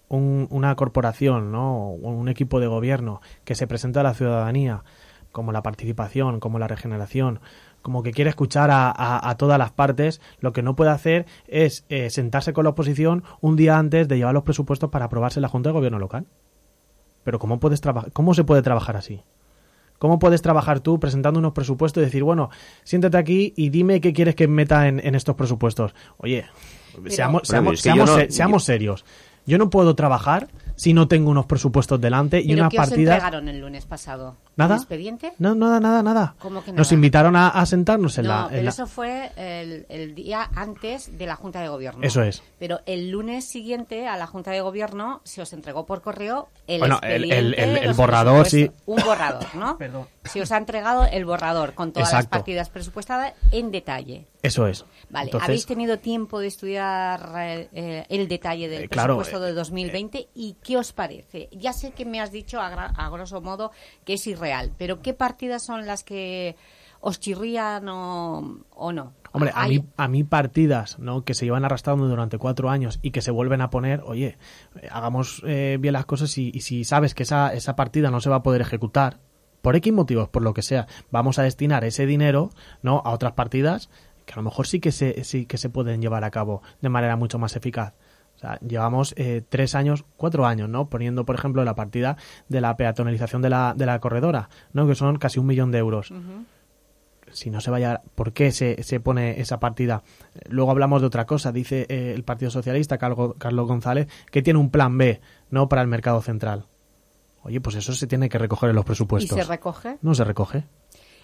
un- una corporación, ¿no? un equipo de gobierno que se presenta a la ciudadanía, como la participación, como la regeneración, como que quiere escuchar a, a- a todas las partes, lo que no puede hacer es eh, sentarse con la oposición un día antes de llevar los presupuestos para aprobarse en la Junta de Gobierno local. Pero ¿cómo, puedes ¿cómo se puede trabajar así? ¿Cómo puedes trabajar tú presentando unos presupuestos y decir, bueno, siéntate aquí y dime qué quieres que meta en, en estos presupuestos? Oye, seamos, seamos, es que yo seamos no- se- seamos serios. Yo no puedo trabajar si no tengo unos presupuestos delante y ¿Pero unas qué os partidas. entregaron el lunes pasado? ¿Nada? ¿Un expediente? No, nada, nada, nada. ¿Cómo que Nos nada? invitaron a, a sentarnos en no, la. en pero la- eso fue el, el día antes de la Junta de Gobierno. Eso es. Pero el lunes siguiente a la Junta de Gobierno se os entregó por correo el Bueno, el- expediente el- el- el borrador, sí. Un borrador, ¿no? Perdón. Se os ha entregado el borrador con todas Exacto. las partidas presupuestadas en detalle. Eso es. Vale, Entonces, ¿habéis tenido tiempo de estudiar eh, eh, el detalle del Eh, claro, presupuesto eh, de 2020 y qué os parece? Ya sé que me has dicho a, gra- a grosso modo que es irreal, pero ¿qué partidas son las que os chirrían o, o no? Hombre, a mí, a mí partidas ¿no? que se llevan arrastrando durante cuatro años y que se vuelven a poner, oye, hagamos eh, bien las cosas y, y si sabes que esa, esa partida no se va a poder ejecutar, por X motivos, por lo que sea, vamos a destinar ese dinero no a otras partidas que a lo mejor sí que se, sí que se pueden llevar a cabo de manera mucho más eficaz. Sea, llevamos eh, tres años, cuatro años, ¿no? Poniendo, por ejemplo, la partida de la peatonalización de la, de la corredora, ¿no? Que son casi un millón de euros si no se vaya, ¿por qué se, se pone esa partida? Luego hablamos de otra cosa, dice eh, el Partido Socialista, Carlo- Carlos González, que tiene un plan B, ¿no? Para el mercado central. Oye, pues eso se tiene que recoger en los ¿Y presupuestos. se recoge? No se recoge.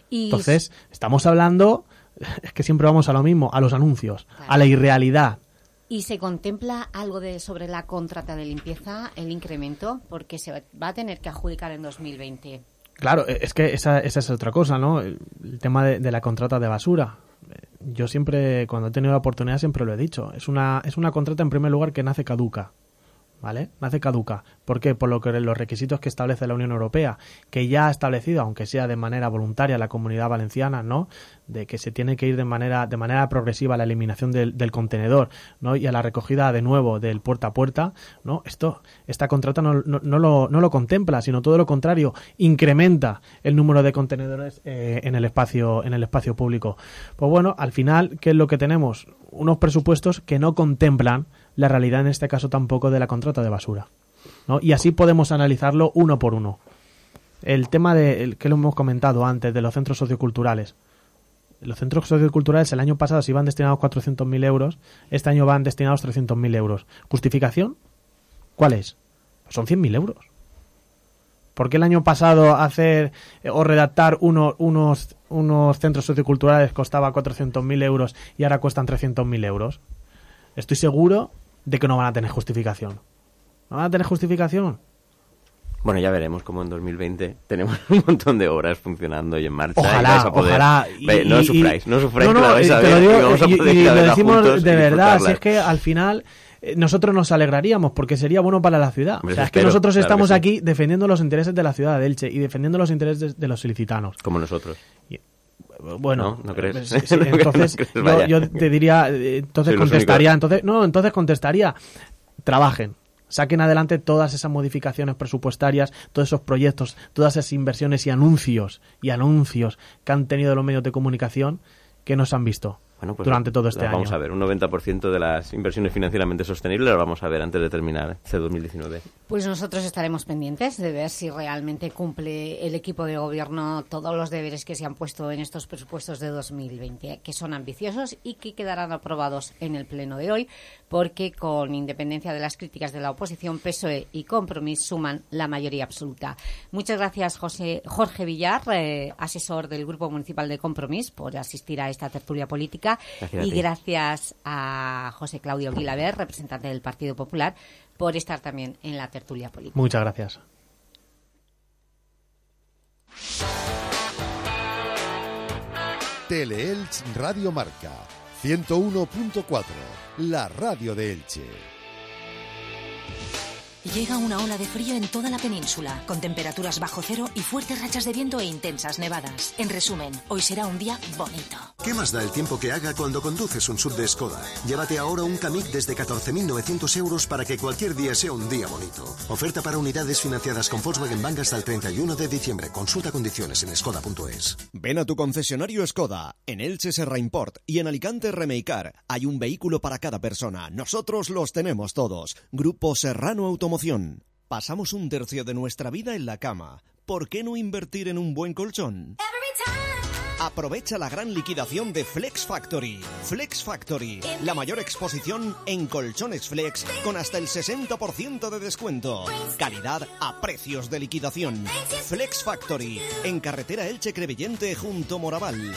Y Entonces, estamos hablando, es que siempre vamos a lo mismo, a los anuncios, a la irrealidad. ¿Y se contempla algo de sobre la contrata de limpieza, el incremento? Porque se va- a tener que adjudicar en 2020. Claro, eh, es que esa, esa es otra cosa, ¿no? El, el tema de, de la contrata de basura. Eh, Yo siempre, cuando he tenido la oportunidad, siempre lo he dicho. Es una, es una contrata, en primer lugar, que nace caduca. ¿Vale? Nace caduca. ¿Por qué? Por lo que los requisitos que establece la Unión Europea, que ya ha establecido, aunque sea de manera voluntaria, la comunidad valenciana, ¿no? De que se tiene que ir de manera, de manera progresiva a la eliminación del, del contenedor, ¿no? Y a la recogida de nuevo del puerta a puerta, ¿no? Esto, esta contrata no, no, lo, no lo contempla, sino todo lo contrario, incrementa el número de contenedores eh, en el espacio, en el espacio público. Pues bueno, al final, ¿qué es lo que tenemos? Unos presupuestos que no contemplan la realidad, en este caso tampoco, de la contrata de basura. ¿no? Y así podemos analizarlo uno por uno. El tema de, el que lo hemos comentado antes, de los centros socioculturales. Los centros socioculturales el año pasado se iban destinados 400.000 euros, este año van destinados 300.000 euros. ¿Justificación? ¿Cuál es? Pues son 100.000 euros. ¿Por qué el año pasado hacer eh, o redactar uno- unos, unos centros socioculturales costaba 400.000 euros y ahora cuestan 300.000 euros? Estoy seguro de que no van a tener justificación. ¿No van a tener justificación? Bueno, ya veremos cómo en 2020 tenemos un montón de obras funcionando y en marcha. y Ojalá, vais a poder- ojalá. Y- no sufráis, no sufráis No, que no, la te ver lo digo, y vamos a poder y lo decimos de verdad, si es que al final eh, nosotros nos alegraríamos porque sería bueno para la ciudad. O sea, es que nosotros claro que estamos sí. aquí defendiendo los intereses de la ciudad de Elche y defendiendo los intereses de, de los ilicitanos. Como nosotros. Bueno, ¿No? ¿No crees? eh, sí, ¿No entonces crees? yo, te diría, eh, entonces contestaría, entonces no, entonces contestaría, trabajen, saquen adelante todas esas modificaciones presupuestarias, todos esos proyectos, todas esas inversiones y anuncios y anuncios que han tenido los medios de comunicación que nos han visto Bueno, pues durante todo este año. Vamos a ver, un 90% de las inversiones financieramente sostenibles las vamos a ver antes de terminar este 2019. Pues nosotros estaremos pendientes de ver si realmente cumple el equipo de gobierno todos los deberes que se han puesto en estos presupuestos de 2020, que son ambiciosos y que quedarán aprobados en el pleno de hoy, porque con independencia de las críticas de la oposición, PSOE y Compromís suman la mayoría absoluta. Muchas gracias, José, Jorge Villar, eh, asesor del Grupo Municipal de Compromís, por asistir a esta tertulia política. Gracias y gracias a José Claudio Guilaber, representante del Partido Popular, por estar también en la tertulia política. Muchas gracias. Teleelch Radio Marca 101.4, la radio de Elche. Llega una ola de frío en toda la península, con temperaturas bajo cero y fuertes rachas de viento e intensas nevadas. En resumen, hoy será un día bonito. ¿Qué más da el tiempo que haga cuando conduces un sub de Skoda? Llévate ahora un Kamiq desde 14.900 euros para que cualquier día sea un día bonito. Oferta para unidades financiadas con Volkswagen Bank hasta el 31 de diciembre. Consulta condiciones en skoda.es. Ven a tu concesionario Skoda, en Elche Serra Import y en Alicante Remeicar. Hay un vehículo para cada persona. Nosotros los tenemos todos. Grupo Serrano Automoción. Pasamos un tercio de nuestra vida en la cama. ¿por qué no invertir en un buen colchón? Aprovecha la gran liquidación de Flex Factory. Flex Factory, la mayor exposición en colchones flex con hasta el 60% de descuento. Calidad a precios de liquidación. Flex Factory, en carretera Elche Crevillente junto Moraval.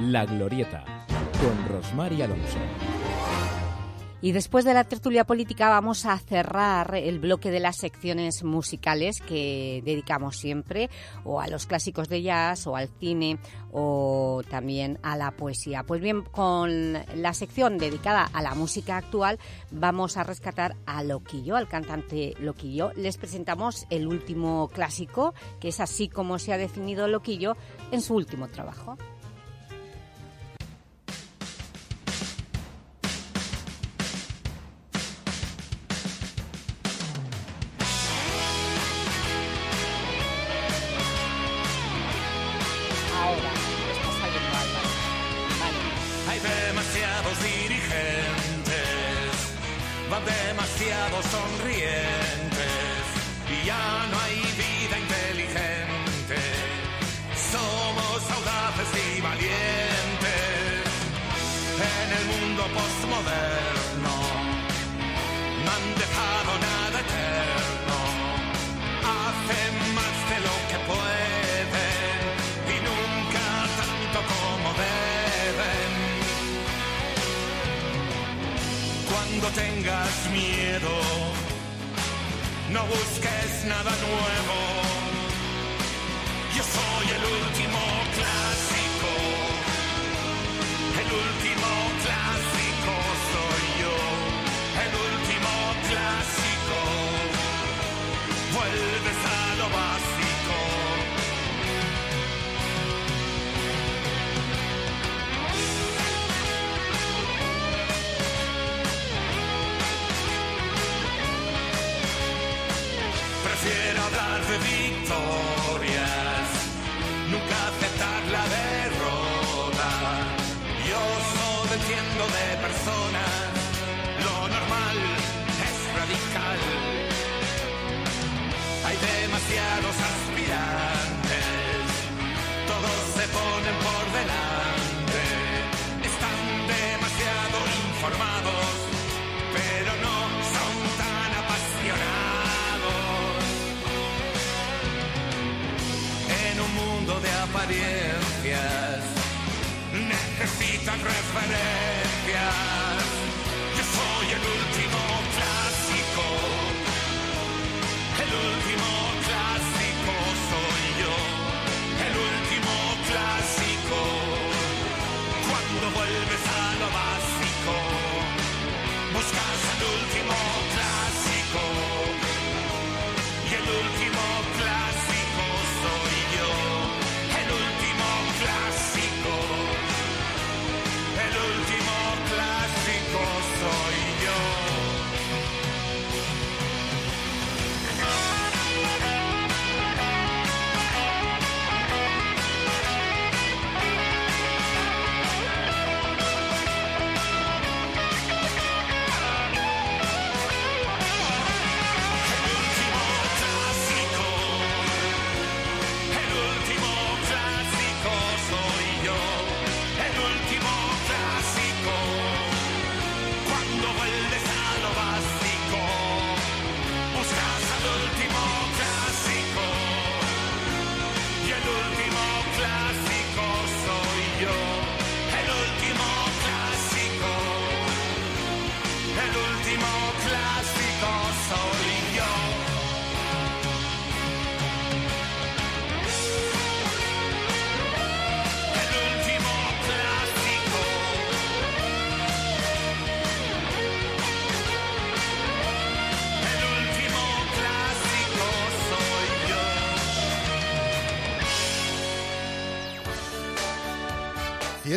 La Glorieta, con Rosmar y Alonso. Y después de la tertulia política vamos a cerrar el bloque de las secciones musicales que dedicamos siempre o a los clásicos de jazz o al cine o también a la poesía. Pues bien, con la sección dedicada a la música actual vamos a rescatar a Loquillo, al cantante Loquillo. Les presentamos el último clásico, que es así como se ha definido Loquillo en su último trabajo.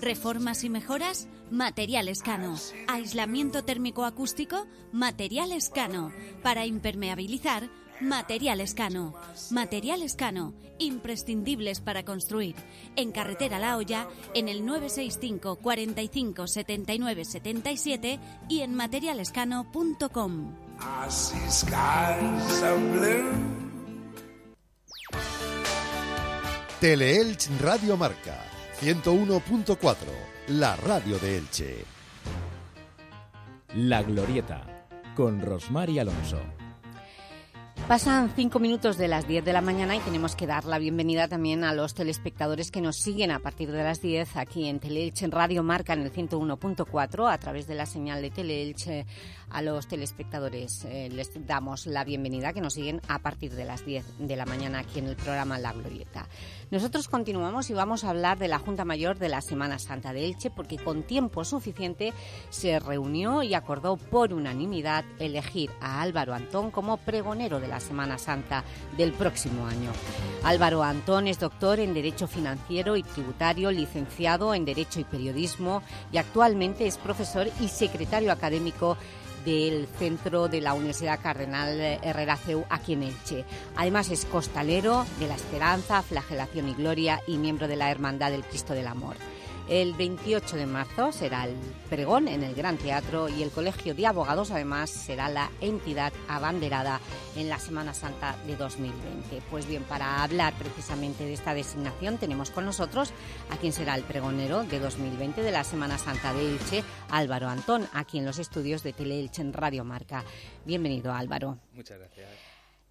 Reformas y mejoras, Materiales Cano. Aislamiento térmico acústico, Materiales Cano. Para impermeabilizar, Materiales Cano. Materiales Cano, imprescindibles para construir. En Carretera La Hoya, en el 965 45 79 77 y en materialescano.com. Teleelch Radio Marca 101.4, la radio de Elche. La Glorieta, con Rosmar y Alonso. Pasan cinco minutos de las 10 de la mañana y tenemos que dar la bienvenida también a los telespectadores que nos siguen a partir de las 10 aquí en Teleelche, en Radio Marca, en el 101.4, a través de la señal de Teleelche. A los telespectadores eh, les damos la bienvenida que nos siguen a partir de las 10 de la mañana aquí en el programa La Glorieta. Nosotros continuamos y vamos a hablar de la Junta Mayor de la Semana Santa de Elche porque con tiempo suficiente se reunió y acordó por unanimidad elegir a Álvaro Antón como pregonero de la Semana Santa del próximo año. Álvaro Antón es doctor en Derecho Financiero y Tributario, licenciado en Derecho y Periodismo y actualmente es profesor y secretario académico del centro de la Universidad Cardenal Herrera CEU aquí. Además es costalero de la Esperanza, Flagelación y Gloria y miembro de la Hermandad del Cristo del Amor. El 28 de marzo será el pregón en el Gran Teatro y el Colegio de Abogados además será la entidad abanderada en la Semana Santa de 2020. Pues bien, para hablar precisamente de esta designación tenemos con nosotros a quien será el pregonero de 2020 de la Semana Santa de Elche, Álvaro Antón, aquí en los estudios de Teleelche en Radio Marca. Bienvenido, Álvaro. Muchas gracias.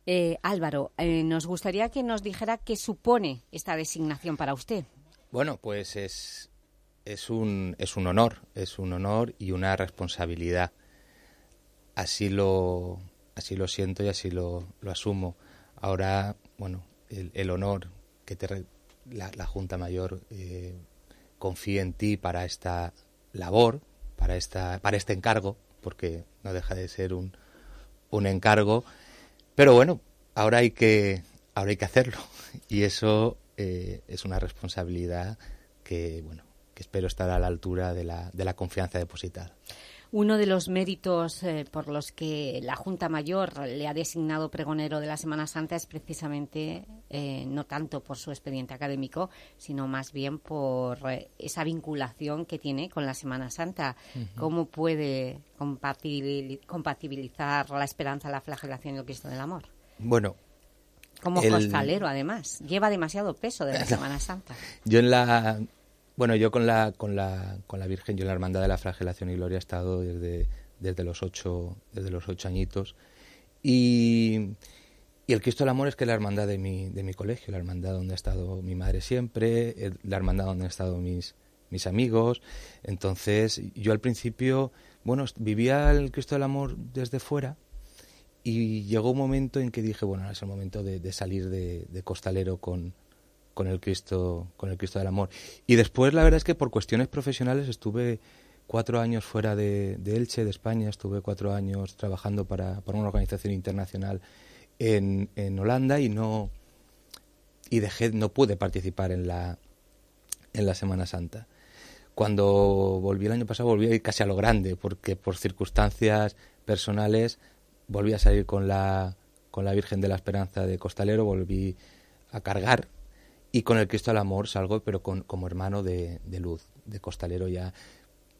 Eh, Álvaro, eh, nos gustaría que nos dijera qué supone esta designación para usted. Bueno, pues es, es, un, es un honor, es un honor y una responsabilidad. Así lo, así lo siento y así lo, lo asumo. Ahora, bueno, el, el honor que te, la, la Junta Mayor eh, confíe en ti para esta labor, para, esta, para este encargo, porque no deja de ser un, un encargo. Pero bueno, ahora hay que, ahora hay que hacerlo. Y eso eh, es una responsabilidad que, bueno, que espero estar a la altura de la, de la confianza depositada. Uno de los méritos eh, por los que la Junta Mayor le ha designado pregonero de la Semana Santa es precisamente eh, no tanto por su expediente académico, sino más bien por eh, esa vinculación que tiene con la Semana Santa. ¿Cómo puede compatibili- compatibilizar la esperanza, la flagelación y el Cristo del Amor? Bueno, Como el- costalero, además. Lleva demasiado peso de la Semana Santa. Yo en la bueno, yo con la con la con la Virgen, yo en la Hermandad de la Flagelación y Gloria he estado desde desde los ocho desde los ocho añitos y y el Cristo del Amor es que la hermandad de mi de mi colegio, la hermandad donde ha estado mi madre siempre, eh, la hermandad donde han estado mis mis amigos. Entonces, yo al principio, bueno, vivía el Cristo del Amor desde fuera y llegó un momento en que dije, bueno, ahora es el momento de, de salir de, de costalero con, con el Cristo con el Cristo del Amor. Y después la verdad es que por cuestiones profesionales estuve cuatro años fuera de, Elche, de España, estuve cuatro años trabajando para, para una organización internacional en, en Holanda y no y dejé, no pude participar en la en la Semana Santa. Cuando volví el año pasado volví a ir casi a lo grande, porque por circunstancias personales volví a salir con la, con la Virgen de la Esperanza de Costalero, volví a cargar y con el Cristo del Amor salgo, pero con, como hermano de, de luz, de costalero ya.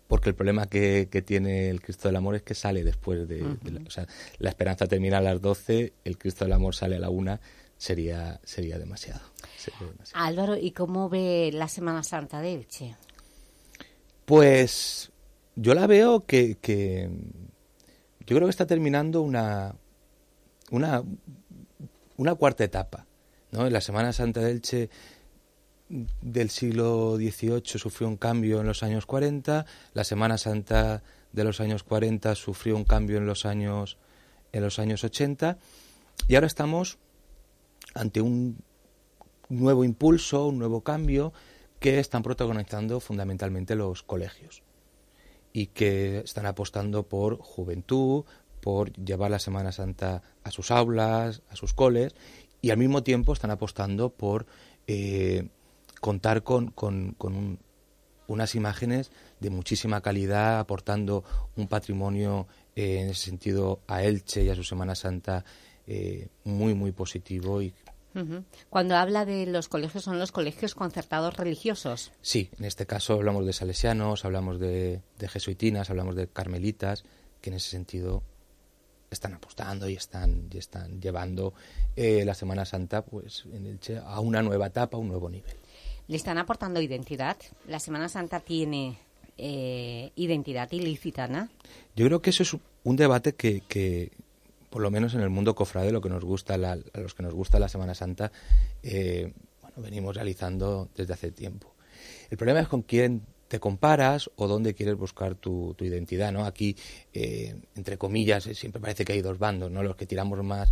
Porque el problema que, que tiene el Cristo del Amor es que sale después de, de la, o sea, la esperanza termina a las 12, el Cristo del Amor sale a la una, sería, sería demasiado. sería demasiado. Álvaro, ¿y cómo ve la Semana Santa de Elche? Pues yo la veo que, que yo creo que está terminando una, una, una cuarta etapa. ¿No? En la Semana Santa de Elche del siglo XVIII sufrió un cambio en los años 40, la Semana Santa de los años 40 sufrió un cambio en los años, en los años 80 y ahora estamos ante un nuevo impulso, un nuevo cambio que están protagonizando fundamentalmente los colegios y que están apostando por juventud, por llevar la Semana Santa a sus aulas, a sus coles, y al mismo tiempo están apostando por eh, contar con, con- con un- unas imágenes de muchísima calidad, aportando un patrimonio eh, en ese sentido a Elche y a su Semana Santa eh, muy, muy positivo y. Cuando habla de los colegios, son los colegios concertados religiosos. Sí, en este caso hablamos de salesianos, hablamos de, de jesuitinas, hablamos de carmelitas, que en ese sentido están apostando y están, y están llevando eh, la Semana Santa pues en Elche a una nueva etapa, a un nuevo nivel. ¿Le están aportando identidad? ¿La Semana Santa tiene eh, identidad ilicitana? Yo creo que eso es un debate que, que, por lo menos en el mundo cofrade, lo que nos gusta, la- a los que nos gusta la Semana Santa, eh, bueno, venimos realizando desde hace tiempo. El problema es con quién te comparas o dónde quieres buscar tu, tu identidad, ¿no? Aquí, eh, entre comillas, eh, siempre parece que hay dos bandos, ¿no? Los que tiramos más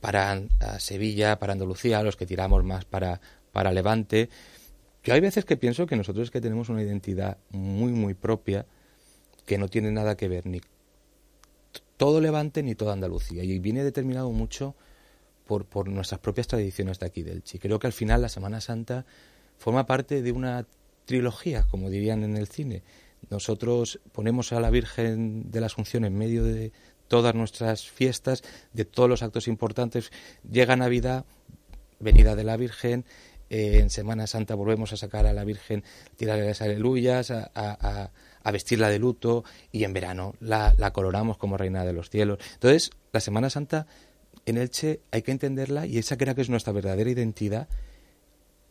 para Sevilla, para Andalucía, los que tiramos más para, para Levante. Yo hay veces que pienso que nosotros es que tenemos una identidad muy, muy propia que no tiene nada que ver ni todo Levante ni toda Andalucía. Y viene determinado mucho por, por nuestras propias tradiciones de aquí del Chi. Creo que al final la Semana Santa forma parte de una trilogía, como dirían en el cine. Nosotros ponemos a la Virgen de la Asunción en medio de todas nuestras fiestas, de todos los actos importantes. Llega Navidad, venida de la Virgen, eh, en Semana Santa volvemos a sacar a la Virgen, tirarle las aleluyas, a, vestirla de luto y en verano la, coronamos como reina de los cielos. Entonces, la Semana Santa en Elche hay que entenderla y esa creo que es nuestra verdadera identidad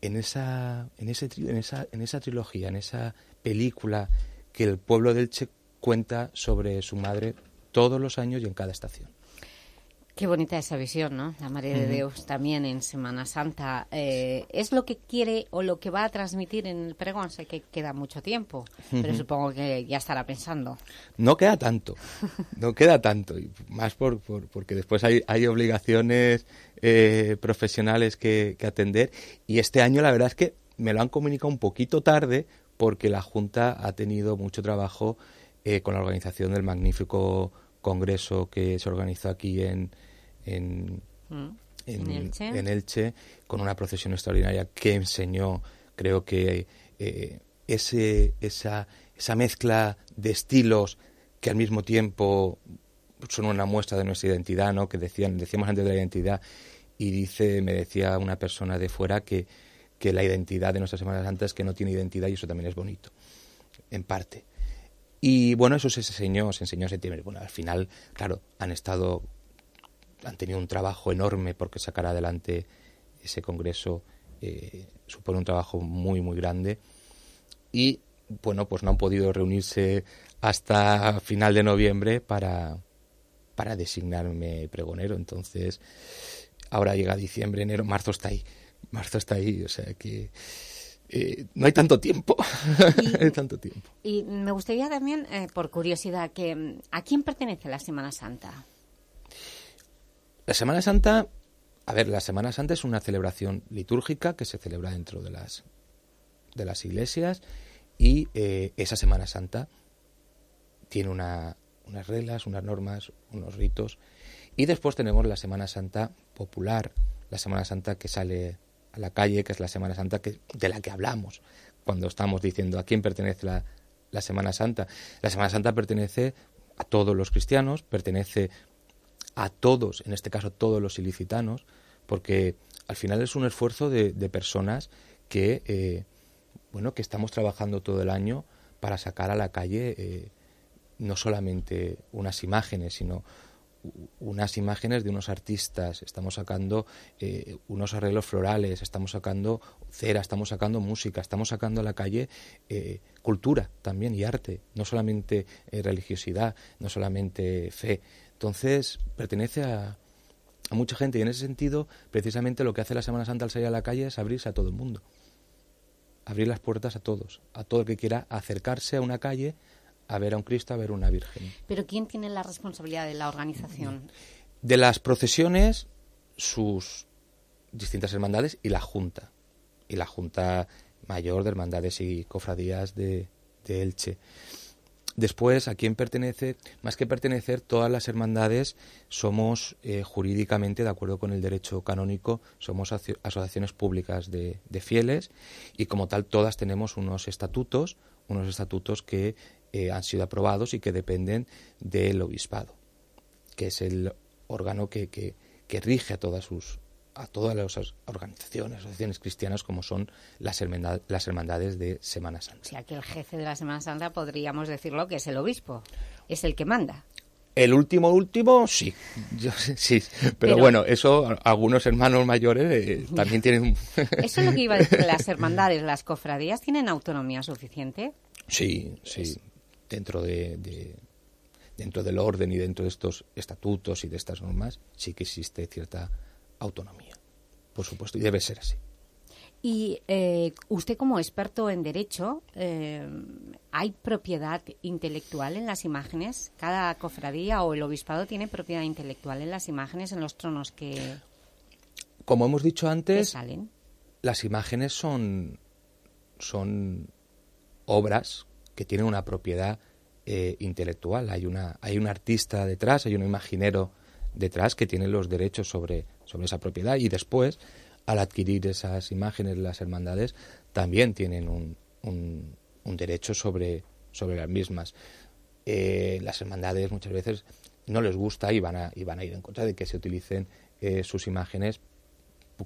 en esa, en ese, en esa, en esa trilogía, en esa película que el pueblo de Elche cuenta sobre su madre todos los años y en cada estación. Qué bonita esa visión, ¿no? La María de Ujú. Dios también en Semana Santa. Eh, ¿Es lo que quiere o lo que va a transmitir en el pregón? Sé que queda mucho tiempo, pero supongo que ya estará pensando. No queda tanto, no queda tanto, y más por, por- porque después hay, hay obligaciones eh, profesionales que, que atender y este año la verdad es que me lo han comunicado un poquito tarde porque la Junta ha tenido mucho trabajo eh, con la organización del magnífico congreso que se organizó aquí en, en, Mm. en, En Elche. en Elche, con una procesión extraordinaria que enseñó, creo que eh, ese, esa, esa mezcla de estilos que al mismo tiempo son una muestra de nuestra identidad, ¿no? Que decían, decíamos antes de la identidad, y dice, me decía una persona de fuera que, que la identidad de nuestra Semana Santa es que no tiene identidad y eso también es bonito, en parte. Y bueno, eso se enseñó, se enseñó en septiembre. Bueno, al final, claro, han estado, han tenido un trabajo enorme porque sacar adelante ese congreso eh, supone un trabajo muy, muy grande. Y bueno, pues no han podido reunirse hasta final de noviembre para, para designarme pregonero. Entonces, ahora llega diciembre, enero, marzo está ahí. Marzo está ahí, o sea que eh, no hay tanto tiempo. hay tanto tiempo. Y me gustaría también, eh, por curiosidad, que ¿a quién pertenece la Semana Santa? La Semana Santa, a ver, la Semana Santa es una celebración litúrgica que se celebra dentro de las, de las iglesias y eh, esa Semana Santa tiene una- unas reglas, unas normas, unos ritos. Y después tenemos la Semana Santa popular, la Semana Santa que sale a la calle, que es la Semana Santa que, de la que hablamos cuando estamos diciendo a quién pertenece la, la Semana Santa. La Semana Santa pertenece a todos los cristianos, pertenece a todos, en este caso todos los ilicitanos, porque al final es un esfuerzo de, de personas que, eh, bueno, que estamos trabajando todo el año para sacar a la calle eh, no solamente unas imágenes, sino unas imágenes de unos artistas, estamos sacando eh, unos arreglos florales, estamos sacando cera, estamos sacando música, estamos sacando a la calle eh, cultura también y arte, no solamente religiosidad, no solamente fe. Entonces, pertenece a, a mucha gente y en ese sentido, precisamente lo que hace la Semana Santa al salir a la calle es abrirse a todo el mundo. Abrir las puertas a todos, a todo el que quiera acercarse a una calle a ver a un Cristo, a ver una Virgen. Pero ¿quién tiene la responsabilidad de la organización? De las procesiones, sus distintas hermandades y la Junta. Y la Junta Mayor de Hermandades y Cofradías de, de Elche. Después, ¿a quién pertenece? Más que pertenecer, todas las hermandades somos eh, jurídicamente, de acuerdo con el derecho canónico, somos aso- asociaciones públicas de, fieles y como tal todas tenemos unos estatutos, unos estatutos que eh, han sido aprobados y que dependen del obispado, que es el órgano que, que, que rige a todas sus a todas las organizaciones, asociaciones cristianas como son las, hermandad- las hermandades de Semana Santa. O sea, que el jefe de la Semana Santa podríamos decirlo que es el obispo, es el que manda. El último último, sí, yo, sí, pero, Pero- bueno, eso algunos hermanos mayores eh, también tienen. Eso es lo que iba a decir, las hermandades, las cofradías, ¿tienen autonomía suficiente? Sí, sí, dentro de, de- dentro del orden y dentro de estos estatutos y de estas normas sí que existe cierta autonomía, por supuesto, y debe ser así. Y eh, usted como experto en derecho, eh, ¿hay propiedad intelectual en las imágenes? ¿Cada cofradía o el obispado tiene propiedad intelectual en las imágenes, en los tronos que, Como hemos dicho antes, salen? las imágenes son, son obras que tienen una propiedad eh, intelectual. Hay, una, hay un artista detrás, hay un imaginero detrás que tiene los derechos sobre, sobre esa propiedad y después, al adquirir esas imágenes, las hermandades también tienen un, un- un derecho sobre, sobre las mismas. Eh, las hermandades muchas veces no les gusta y van a, y van a ir en contra de que se utilicen eh, sus imágenes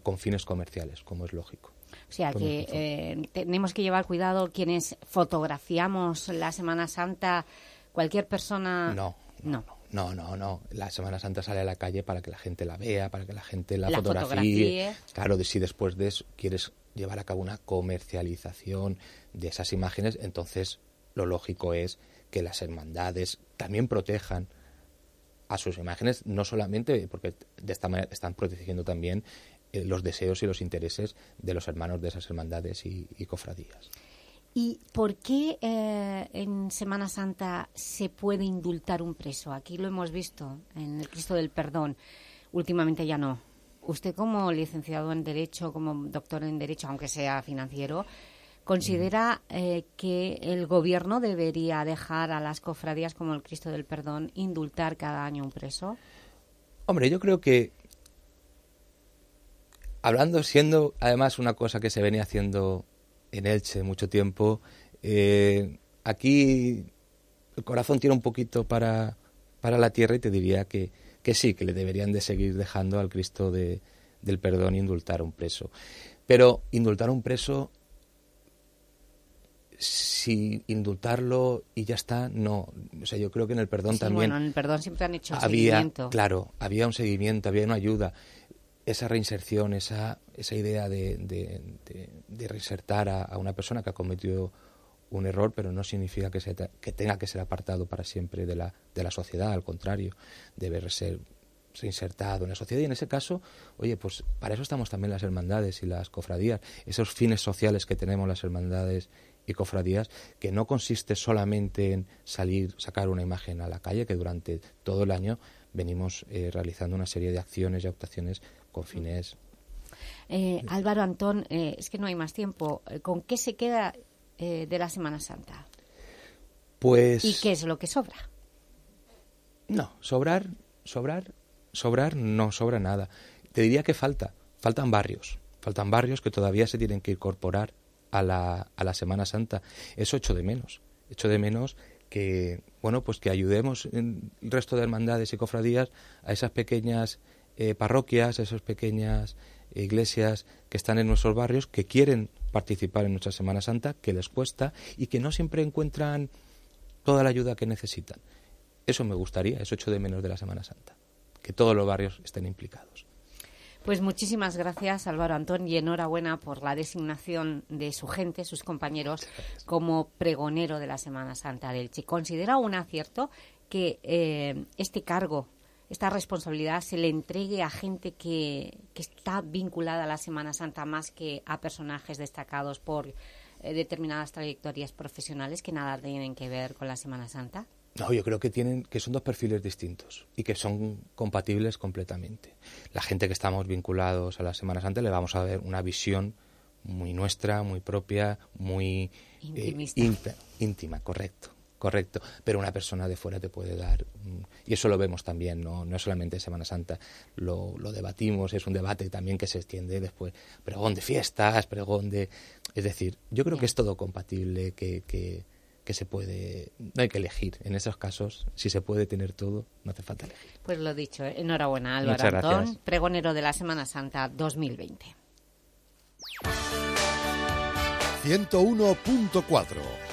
con fines comerciales, como es lógico. O sea, que eh, tenemos que llevar cuidado quienes fotografiamos la Semana Santa, cualquier persona... No, no. No, no, no. La Semana Santa sale a la calle para que la gente la vea, para que la gente la, La fotografíe. Claro, de si después de eso quieres llevar a cabo una comercialización de esas imágenes, entonces lo lógico es que las hermandades también protejan a sus imágenes, no solamente porque de esta manera están protegiendo también eh, los deseos y los intereses de los hermanos de esas hermandades y, y cofradías. ¿Y por qué eh, en Semana Santa se puede indultar un preso? Aquí lo hemos visto en el Cristo del Perdón. Últimamente ya no. Usted como licenciado en Derecho, como doctor en Derecho, aunque sea financiero, ¿considera eh, que el Gobierno debería dejar a las cofradías como el Cristo del Perdón indultar cada año un preso? Hombre, yo creo que hablando, siendo además una cosa que se venía haciendo en Elche mucho tiempo, eh, aquí el corazón tira un poquito para, para la tierra y te diría que, que sí, que le deberían de seguir dejando al Cristo de- del perdón indultar a un preso. Pero indultar a un preso, si indultarlo y ya está, no. O sea, yo creo que en el perdón Sí, también bueno, en el Perdón siempre han hecho había, seguimiento. claro, había un seguimiento, había una ayuda. Esa reinserción, esa, esa idea de, de, de- de reinsertar a, a una persona que ha cometido un error, pero no significa que, se que tenga que ser apartado para siempre de la, de la sociedad, al contrario, debe ser reinsertado en la sociedad. Y en ese caso, oye, pues para eso estamos también las hermandades y las cofradías, esos fines sociales que tenemos las hermandades y cofradías, que no consiste solamente en salir, sacar una imagen a la calle, que durante todo el año venimos eh, realizando una serie de acciones y actuaciones con fines Eh, Álvaro Antón, eh, es que no hay más tiempo. Eh, ¿Con qué se queda eh, de la Semana Santa? Pues ¿Y qué es lo que sobra? no, sobrar, sobrar, sobrar no sobra nada. Te diría que falta, faltan barrios, faltan barrios que todavía se tienen que incorporar a la, a la Semana Santa. Eso echo de menos, echo de menos que, bueno, pues que ayudemos el resto de hermandades y cofradías a esas pequeñas eh, parroquias, esas pequeñas iglesias que están en nuestros barrios, que quieren participar en nuestra Semana Santa, que les cuesta y que no siempre encuentran toda la ayuda que necesitan. Eso me gustaría, eso echo de menos de la Semana Santa, que todos los barrios estén implicados. Pues muchísimas gracias Álvaro Antón y enhorabuena por la designación de su gente, sus compañeros, como pregonero de la Semana Santa del Che. ¿Considera un acierto que eh, este cargo, esta responsabilidad se le entregue a gente que, que está vinculada a la Semana Santa más que a personajes destacados por eh, determinadas trayectorias profesionales que nada tienen que ver con la Semana Santa? No, yo creo que tienen que son dos perfiles distintos y que son compatibles completamente. La gente que estamos vinculados a la Semana Santa le vamos a ver una visión muy nuestra, muy propia, muy eh, íntima, correcto, correcto. Pero una persona de fuera te puede dar mm, y eso lo vemos también, no, no es solamente en Semana Santa, lo, lo debatimos, es un debate también que se extiende después, pregón de fiestas, pregón de, es decir, yo creo que es todo compatible, que, que que se puede, no hay que elegir. En esos casos, si se puede tener todo, no hace falta elegir. Pues lo dicho, ¿eh? enhorabuena Álvaro Muchas Antón, gracias. pregonero de la Semana Santa 2020. 101.4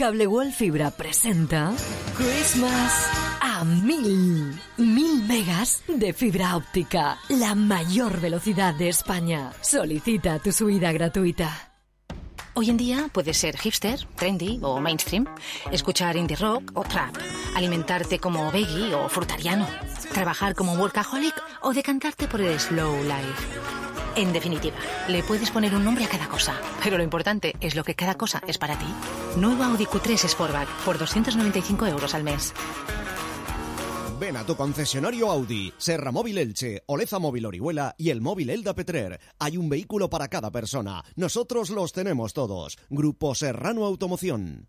Cable World Fibra presenta Christmas a mil. Mil megas de fibra óptica. La mayor velocidad de España. Solicita tu subida gratuita. Hoy en día puedes ser hipster, trendy o mainstream, escuchar indie rock o trap, alimentarte como veggie o frutariano, trabajar como workaholic o decantarte por el slow life. En definitiva, le puedes poner un nombre a cada cosa, pero lo importante es lo que cada cosa es para ti. Nuevo Audi Q3 Sportback por 295 euros al mes. Ven a tu concesionario Audi, Serra Móvil Elche, Oleza Móvil Orihuela y el móvil Elda Petrer. Hay un vehículo para cada persona. Nosotros los tenemos todos. Grupo Serrano Automoción.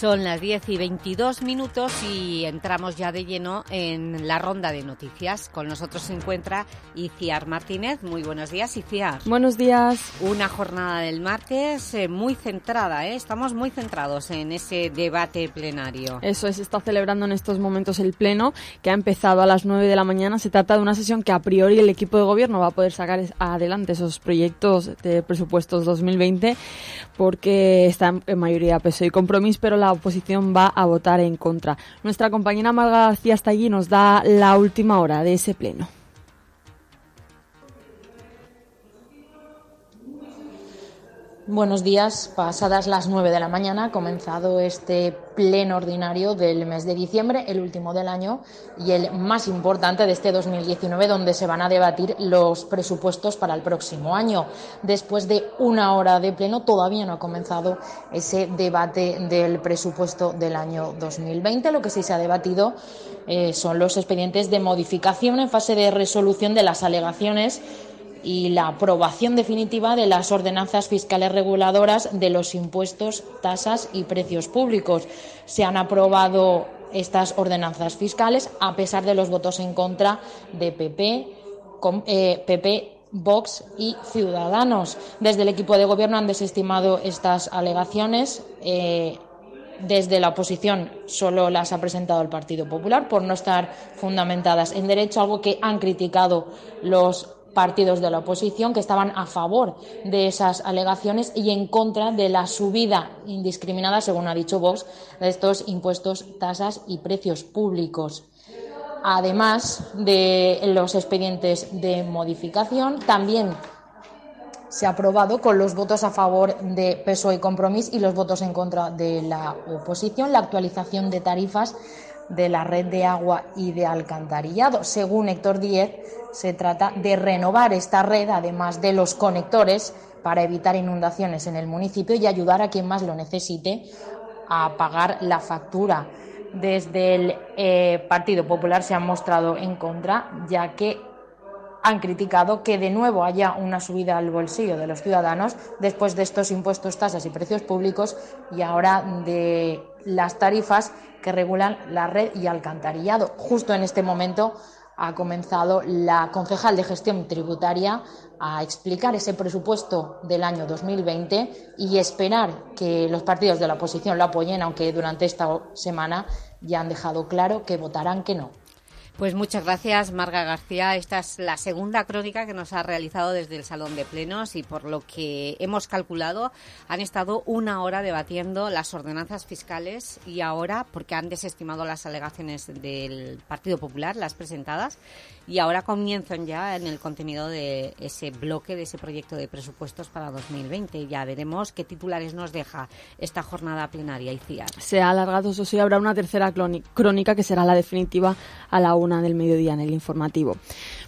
Son las 10 y 22 minutos y entramos ya de lleno en la ronda de noticias. Con nosotros se encuentra Iciar Martínez. Muy buenos días, Iciar. Buenos días. Una jornada del martes eh, muy centrada, ¿eh? estamos muy centrados en ese debate plenario. Eso es, está celebrando en estos momentos el Pleno, que ha empezado a las 9 de la mañana. Se trata de una sesión que a priori el equipo de gobierno va a poder sacar adelante esos proyectos de presupuestos 2020, porque está en mayoría PSOE y Compromís, pero la oposición va a votar en contra. Nuestra compañera Marga García está allí nos da la última hora de ese Pleno. Buenos días. Pasadas las 9 de la mañana ha comenzado este pleno ordinario del mes de diciembre, el último del año y el más importante de este 2019, donde se van a debatir los presupuestos para el próximo año. Después de una hora de pleno, todavía no ha comenzado ese debate del presupuesto del año 2020. Lo que sí se ha debatido eh, son los expedientes de modificación en fase de resolución de las alegaciones y la aprobación definitiva de las ordenanzas fiscales reguladoras de los impuestos, tasas y precios públicos. Se han aprobado estas ordenanzas fiscales a pesar de los votos en contra de PP, com- eh, PP Vox y Ciudadanos. Desde el equipo de gobierno han desestimado estas alegaciones. eh, desde la oposición solo las ha presentado el Partido Popular por no estar fundamentadas en derecho, algo que han criticado los partidos de la oposición que estaban a favor de esas alegaciones y en contra de la subida indiscriminada, según ha dicho Vox, de estos impuestos, tasas y precios públicos. Además de los expedientes de modificación, también se ha aprobado con los votos a favor de PSOE y Compromís y los votos en contra de la oposición la actualización de tarifas de la red de agua y de alcantarillado. Según Héctor Díez, se trata de renovar esta red, además de los conectores, para evitar inundaciones en el municipio y ayudar a quien más lo necesite a pagar la factura. Desde el eh, Partido Popular se han mostrado en contra, ya que han criticado que de nuevo haya una subida al bolsillo de los ciudadanos después de estos impuestos, tasas y precios públicos y ahora de las tarifas que regulan la red y alcantarillado. Justo en este momento ha comenzado la concejal de gestión tributaria a explicar ese presupuesto del año 2020 y esperar que los partidos de la oposición lo apoyen, aunque durante esta semana ya han dejado claro que votarán que no. Pues muchas gracias, Marga García. Esta es la segunda crónica que nos ha realizado desde el Salón de Plenos y por lo que hemos calculado han estado una hora debatiendo las ordenanzas fiscales y ahora, porque han desestimado las alegaciones del Partido Popular, las presentadas, y ahora comienzan ya en el contenido de ese bloque, de ese proyecto de presupuestos para 2020. Ya veremos qué titulares nos deja esta jornada plenaria y CIAR. Se ha alargado, eso sí, habrá una tercera crónica que será la definitiva a la una del mediodía en el informativo.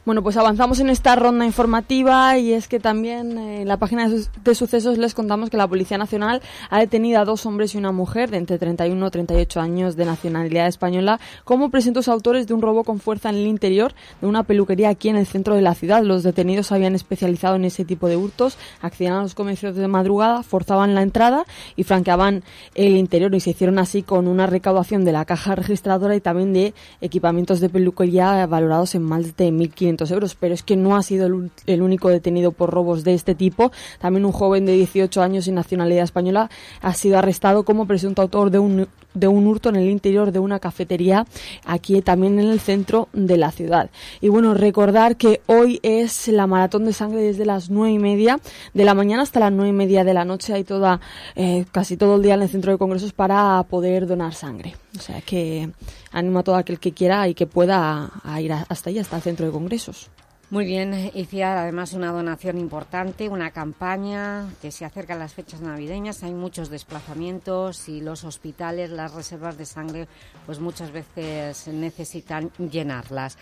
Bueno, pues avanzamos en esta ronda informativa y es que también eh, en la página de, su- de sucesos les contamos que la Policía Nacional ha detenido a dos hombres y una mujer de entre 31 y 38 años de nacionalidad española como presuntos autores de un robo con fuerza en el interior de una peluquería aquí en el centro de la ciudad. Los detenidos habían especializado en ese tipo de hurtos, accedían a los comercios de madrugada, forzaban la entrada y franqueaban el interior y se hicieron así con una recaudación de la caja registradora y también de equipamientos de peluquería valorados en más de 1.500 euros. Pero es que no ha sido el, el único detenido por robos de este tipo. También un joven de 18 años y nacionalidad española ha sido arrestado como presunto autor de un, de un hurto en el interior de una cafetería aquí también en el centro de la ciudad. Y bueno, recordar que hoy es la maratón de sangre desde las nueve y media de la mañana hasta las nueve y media de la noche. Hay toda, eh, casi todo el día en el centro de congresos para poder donar sangre. O sea que animo a todo aquel que quiera y que pueda a ir hasta allí, hasta el centro de congresos. Muy bien, Iciar, además una donación importante, una campaña que se acerca las fechas navideñas, hay muchos desplazamientos y los hospitales, las reservas de sangre, pues muchas veces necesitan llenarlas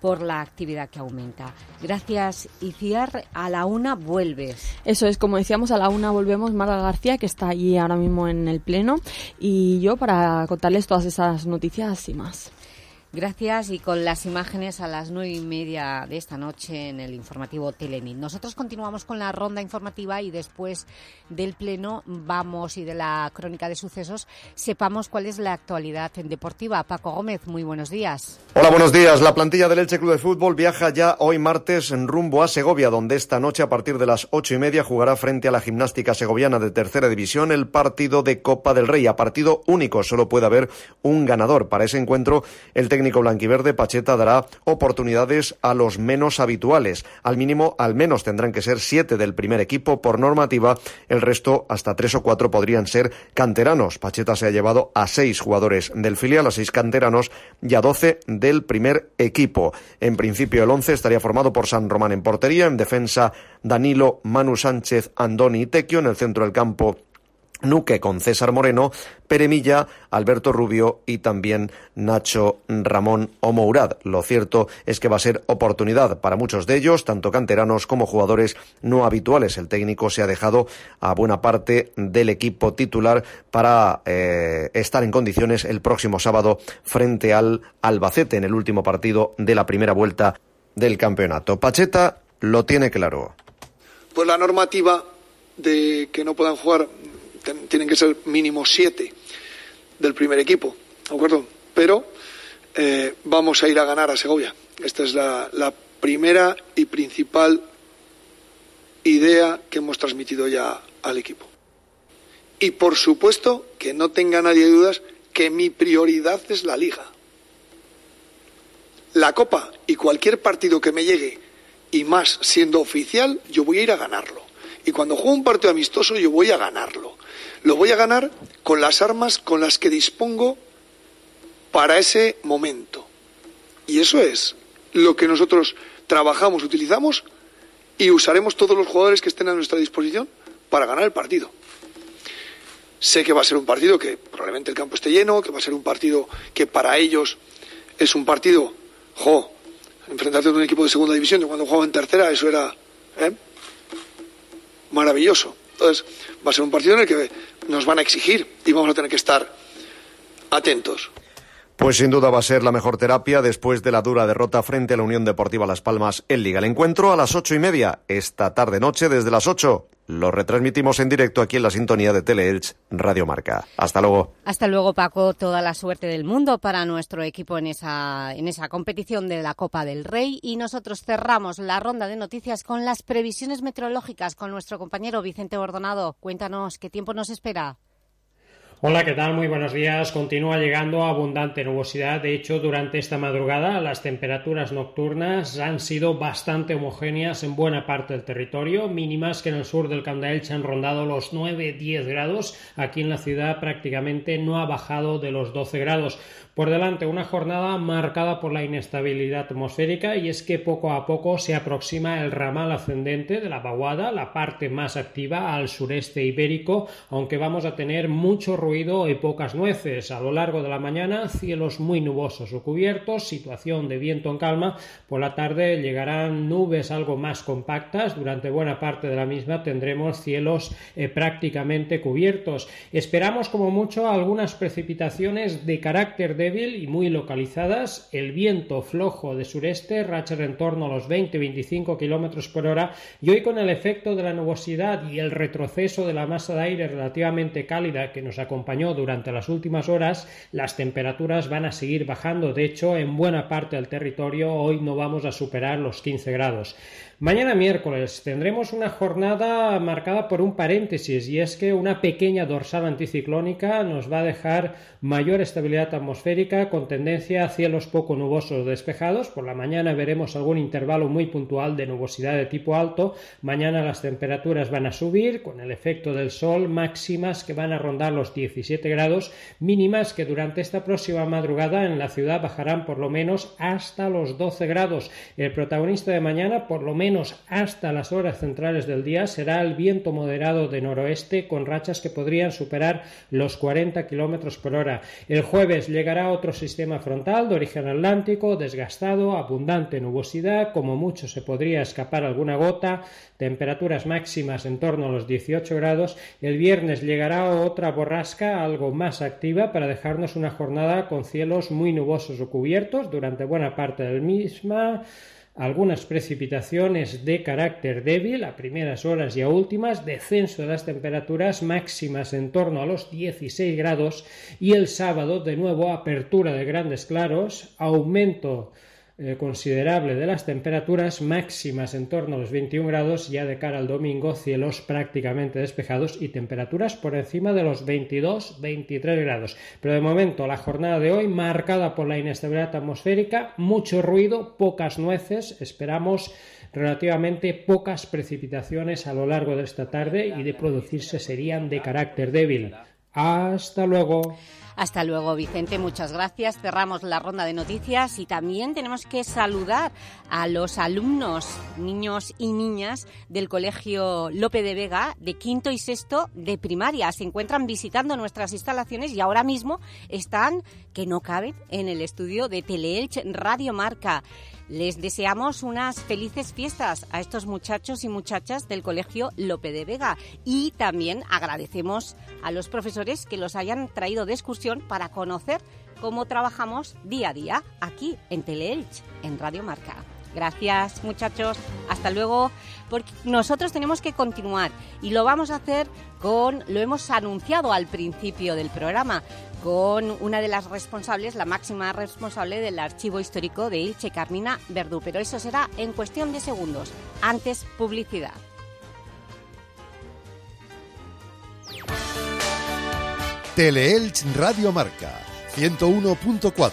por la actividad que aumenta. Gracias, Iciar. A la una vuelves. Eso es, como decíamos, a la una volvemos Marga García, que está allí ahora mismo en el pleno, y yo para contarles todas esas noticias y más. Gracias y con las imágenes a las nueve y media de esta noche en el informativo Telenit. Nosotros continuamos con la ronda informativa y después del pleno vamos y de la crónica de sucesos sepamos cuál es la actualidad en deportiva. Paco Gómez, muy buenos días. Hola, buenos días. La plantilla del Elche Club de Fútbol viaja ya hoy martes en rumbo a Segovia, donde esta noche a partir de las ocho y media jugará frente a la gimnástica segoviana de tercera división el partido de Copa del Rey. A partido único solo puede haber un ganador. Para ese encuentro, el técnico blanquiverde Pacheta dará oportunidades a los menos habituales. Al mínimo, al menos tendrán que ser siete del primer equipo por normativa. El resto, hasta tres o cuatro, podrían ser canteranos. Pacheta se ha llevado a seis jugadores del filial, a seis canteranos y a doce del primer equipo. En principio, el once estaría formado por San Román en portería, en defensa Danilo, Manu Sánchez, Andoni y Tequio, en el centro del campo Nuque con César Moreno, Peremilla, Alberto Rubio y también Nacho Ramón Omourad. Lo cierto es que va a ser oportunidad para muchos de ellos, tanto canteranos como jugadores no habituales. El técnico se ha dejado a buena parte del equipo titular para eh, estar en condiciones el próximo sábado frente al Albacete en el último partido de la primera vuelta del campeonato. Pacheta lo tiene claro. Pues la normativa de que no puedan jugar tienen que ser mínimo siete del primer equipo, ¿de acuerdo? Pero eh, vamos a ir a ganar a Segovia. Esta es la, la primera y principal idea que hemos transmitido ya al equipo. Y por supuesto que no tenga nadie dudas que mi prioridad es la liga. La copa y cualquier partido que me llegue y más siendo oficial, yo voy a ir a ganarlo. Y cuando juego un partido amistoso, yo voy a ganarlo. Lo voy a ganar con las armas con las que dispongo para ese momento. Y eso es lo que nosotros trabajamos, utilizamos y usaremos todos los jugadores que estén a nuestra disposición para ganar el partido. Sé que va a ser un partido que probablemente el campo esté lleno, que va a ser un partido que para ellos es un partido, jo, enfrentarte con un equipo de segunda división, cuando jugaba en tercera, eso era ¿eh? maravilloso. Entonces, va a ser un partido en el que nos van a exigir y vamos a tener que estar atentos. Pues sin duda va a ser la mejor terapia después de la dura derrota frente a la Unión Deportiva Las Palmas en Liga. El encuentro a las ocho y media, esta tarde noche desde las ocho. Lo retransmitimos en directo aquí en la sintonía de Teleelch Radio Marca. Hasta luego. Hasta luego, Paco. Toda la suerte del mundo para nuestro equipo en esa, en esa competición de la Copa del Rey. Y nosotros cerramos la ronda de noticias con las previsiones meteorológicas con nuestro compañero Vicente Bordonado. Cuéntanos qué tiempo nos espera. Hola, ¿qué tal? Muy buenos días. Continúa llegando abundante nubosidad. De hecho, durante esta madrugada las temperaturas nocturnas han sido bastante homogéneas en buena parte del territorio, mínimas que en el sur del Camp de Elche han rondado los 9-10 grados. Aquí en la ciudad prácticamente no ha bajado de los 12 grados. Por delante, una jornada marcada por la inestabilidad atmosférica y es que poco a poco se aproxima el ramal ascendente de la vaguada, la parte más activa al sureste ibérico, aunque vamos a tener mucho ruido y pocas nueces. A lo largo de la mañana, cielos muy nubosos o cubiertos, situación de viento en calma. Por la tarde llegarán nubes algo más compactas. Durante buena parte de la misma tendremos cielos eh, prácticamente cubiertos. Esperamos como mucho algunas precipitaciones de carácter débil y muy localizadas. El viento flojo de sureste, rachas en torno a los 20-25 kilómetros por hora. Y hoy con el efecto de la nubosidad y el retroceso de la masa de aire relativamente cálida que nos acompañó durante las últimas horas, las temperaturas van a seguir bajando. De hecho, en buena parte del territorio hoy no vamos a superar los 15 grados. Mañana miércoles tendremos una jornada marcada por un paréntesis y es que una pequeña dorsal anticiclónica nos va a dejar mayor estabilidad atmosférica con tendencia a cielos poco nubosos despejados. Por la mañana veremos algún intervalo muy puntual de nubosidad de tipo alto. Mañana las temperaturas van a subir con el efecto del sol máximas que van a rondar los 17 grados mínimas que durante esta próxima madrugada en la ciudad bajarán por lo menos hasta los 12 grados. El protagonista de mañana por lo menos menos hasta las horas centrales del día será el viento moderado de noroeste con rachas que podrían superar los 40 kilómetros por hora. El jueves llegará otro sistema frontal de origen atlántico, desgastado, abundante nubosidad, como mucho se podría escapar alguna gota, temperaturas máximas en torno a los 18 grados. El viernes llegará otra borrasca algo más activa para dejarnos una jornada con cielos muy nubosos o cubiertos durante buena parte del misma algunas precipitaciones de carácter débil a primeras horas y a últimas, descenso de las temperaturas máximas en torno a los 16 grados y el sábado de nuevo apertura de grandes claros, aumento eh, considerable de las temperaturas máximas en torno a los 21 grados ya de cara al domingo cielos prácticamente despejados y temperaturas por encima de los 22-23 grados. Pero de momento la jornada de hoy marcada por la inestabilidad atmosférica mucho ruido pocas nueces esperamos relativamente pocas precipitaciones a lo largo de esta tarde y de producirse serían de carácter débil hasta luego Hasta luego, Vicente. Muchas gracias. Cerramos la ronda de noticias y también tenemos que saludar a los alumnos, niños y niñas del Colegio Lope de Vega de quinto y sexto de primaria. Se encuentran visitando nuestras instalaciones y ahora mismo están, que no caben, en el estudio de Teleelch Radio Marca. Les deseamos unas felices fiestas a estos muchachos y muchachas del Colegio Lope de Vega y también agradecemos a los profesores que los hayan traído de excursión para conocer cómo trabajamos día a día aquí en Teleelch, en Radio Marca. Gracias, muchachos. Hasta luego, porque nosotros tenemos que continuar y lo vamos a hacer con, lo hemos anunciado al principio del programa, con una de las responsables, la máxima responsable del Archivo Histórico de Ilche, Carmina Verdú. Pero eso será en cuestión de segundos. Antes, publicidad. Teleelch Radio Marca 101.4,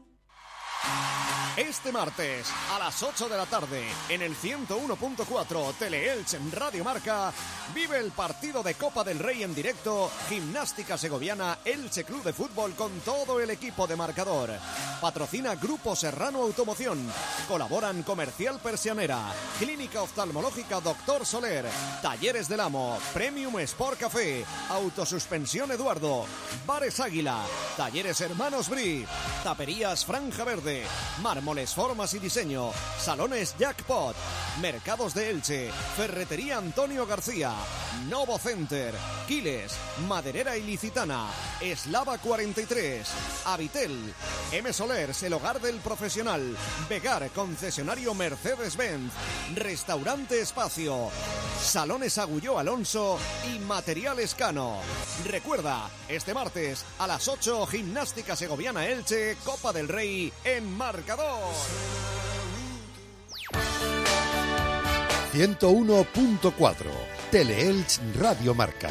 Este martes a las 8 de la tarde en el 101.4 Teleelch en Radio Marca vive el partido de Copa del Rey en directo Gimnástica Segoviana Elche Club de Fútbol con todo el equipo de marcador. Patrocina Grupo Serrano Automoción. Colaboran Comercial Persianera, Clínica Oftalmológica Doctor Soler, Talleres del Amo, Premium Sport Café, Autosuspensión Eduardo, Bares Águila, Talleres Hermanos Bri, Taperías Franja Verde, Mármoles Formas y Diseño, Salones Jackpot, Mercados de Elche, Ferretería Antonio García, Novo Center, Quiles, Maderera Ilicitana, Eslava 43, Avitel, M Solers, el hogar del profesional, Vegar, concesionario Mercedes-Benz, Restaurante Espacio, Salones Agulló Alonso y Materiales Cano. Recuerda, este martes a las 8, Gimnástica Segoviana Elche, Copa del Rey en marcador. 101.4, Teleelch Radio Marca.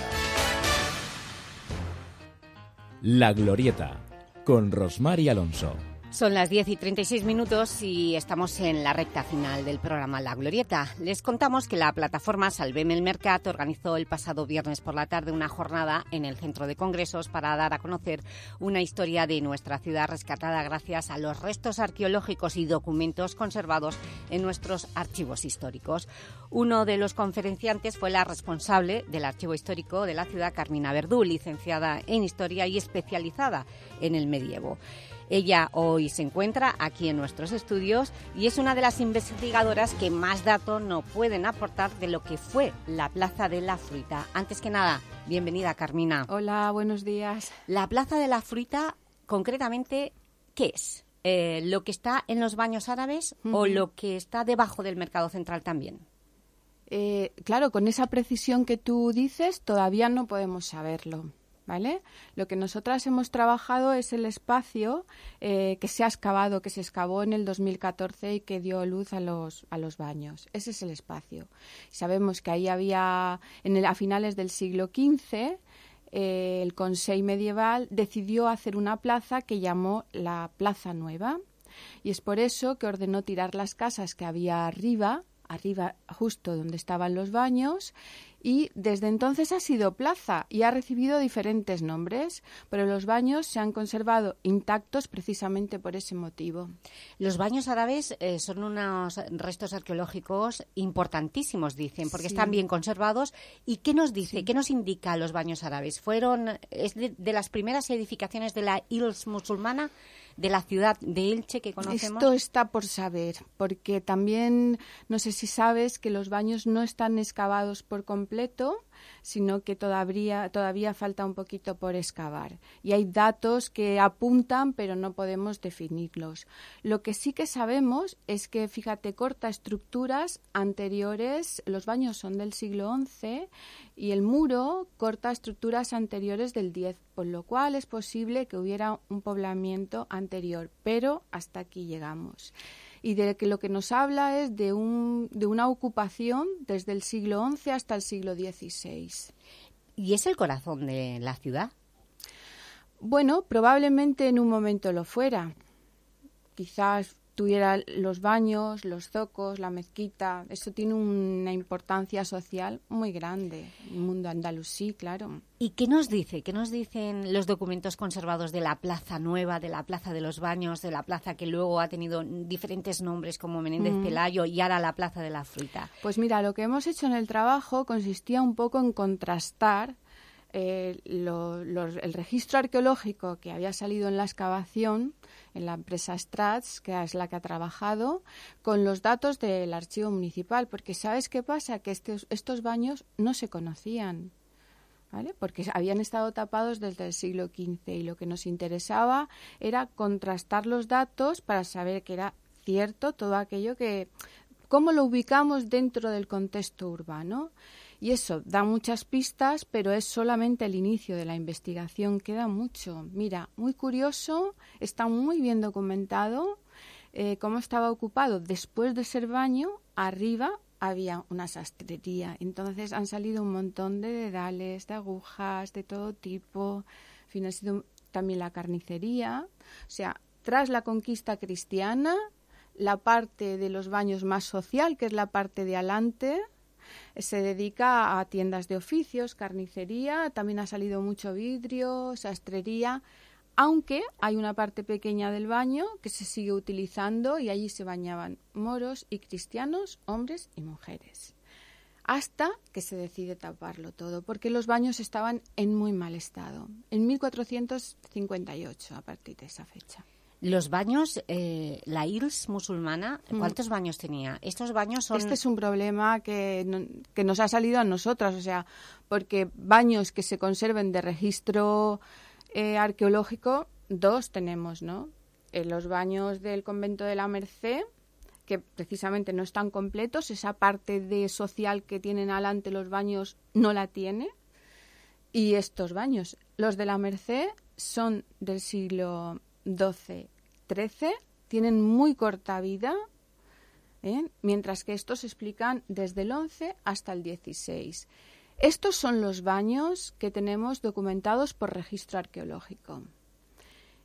La Glorieta, con Rosmar y Alonso. Son las 10 y 36 minutos y estamos en la recta final del programa La Glorieta. Les contamos que la plataforma Salveme el Mercat organizó el pasado viernes por la tarde una jornada en el Centro de Congresos para dar a conocer una historia de nuestra ciudad rescatada gracias a los restos arqueológicos y documentos conservados en nuestros archivos históricos. Uno de los conferenciantes fue la responsable del Archivo Histórico de la ciudad, Carmina Verdú, licenciada en Historia y especializada en el medievo. Ella hoy se encuentra aquí en nuestros estudios y es una de las investigadoras que más datos no pueden aportar de lo que fue la Plaza de la Fruita. Antes que nada, bienvenida Carmina. Hola, buenos días. La Plaza de la Fruita, concretamente, ¿qué es? Eh, ¿Lo que está en los baños árabes o lo que está debajo del Mercado Central también? Eh, claro, con esa precisión que tú dices, todavía no podemos saberlo. Lo que nosotras hemos trabajado es el espacio eh, que se ha excavado, que se excavó en el 2014 y que dio luz a los, a los baños. Ese es el espacio. Sabemos que ahí había, en el, a finales del siglo XV, eh, el Consejo Medieval decidió hacer una plaza que llamó la Plaza Nueva. Y es por eso que ordenó tirar las casas que había arriba, arriba justo donde estaban los baños, y desde entonces ha sido plaza y ha recibido diferentes nombres, pero los baños se han conservado intactos precisamente por ese motivo. Los baños árabes eh, son unos restos arqueológicos importantísimos, dicen, porque Sí. están bien conservados. ¿Y qué nos dice, qué nos indica los baños árabes? ¿Fueron, es de, de las primeras edificaciones de la Ils musulmana, de la ciudad de Elche que conocemos? Esto está por saber, porque también no sé si sabes que los baños no están excavados por completo, sino que todavía, todavía falta un poquito por excavar. Y hay datos que apuntan, pero no podemos definirlos. Lo que sí que sabemos es que, fíjate, corta estructuras anteriores, los baños son del siglo XI y el muro corta estructuras anteriores del X, por lo cual es posible que hubiera un poblamiento anterior, pero hasta aquí llegamos. Y de que lo que nos habla es de, un, de una ocupación desde el siglo XI hasta el siglo XVI. ¿Y es el corazón de la ciudad? Bueno, probablemente en un momento lo fuera. Quizás tuviera los baños, los zocos, la mezquita. Eso tiene una importancia social muy grande. El mundo andalusí, claro. ¿Y qué nos dice? ¿Qué nos dicen los documentos conservados de la Plaza Nueva, de la Plaza de los Baños, de la plaza que luego ha tenido diferentes nombres como Menéndez Mm. Pelayo y ahora la Plaza de la Fruta? Pues mira, lo que hemos hecho en el trabajo consistía un poco en contrastar eh, lo- el registro arqueológico que había salido en la excavación en la empresa Strats, que es la que ha trabajado, con los datos del archivo municipal, porque ¿sabes qué pasa? Que estos, estos baños no se conocían. ¿Vale? Porque habían estado tapados desde el siglo XV y lo que nos interesaba era contrastar los datos para saber que era cierto todo aquello que, cómo lo ubicamos dentro del contexto urbano. Y eso da muchas pistas, pero es solamente el inicio de la investigación, queda mucho. Mira, muy curioso, está muy bien documentado eh, cómo estaba ocupado después de ser baño, arriba había una sastrería. Entonces han salido un montón de dedales, de agujas, de todo tipo. En fin, ha sido también la carnicería. O sea, tras la conquista cristiana, la parte de los baños más social, que es la parte de adelante, se dedica a tiendas de oficios, carnicería, también ha salido mucho vidrio, sastrería, aunque hay una parte pequeña del baño que se sigue utilizando y allí se bañaban moros y cristianos, hombres y mujeres. Hasta que se decide taparlo todo, porque los baños estaban en muy mal estado. En 1458, a partir de esa fecha. Los baños, eh, la IRS musulmana, Mm. ¿cuántos baños tenía? Estos baños son... Este es un problema que, no- que nos ha salido a nosotras, o sea, porque baños que se conserven de registro eh, arqueológico, dos tenemos, ¿no? Eh, los baños del convento de la Merced, que precisamente no están completos, esa parte de social que tienen adelante los baños no la tiene. Y estos baños, los de la Merced, son del siglo XII, XIII, tienen muy corta vida, ¿eh? mientras que estos explican desde el 11 hasta el 16. Estos son los baños que tenemos documentados por registro arqueológico.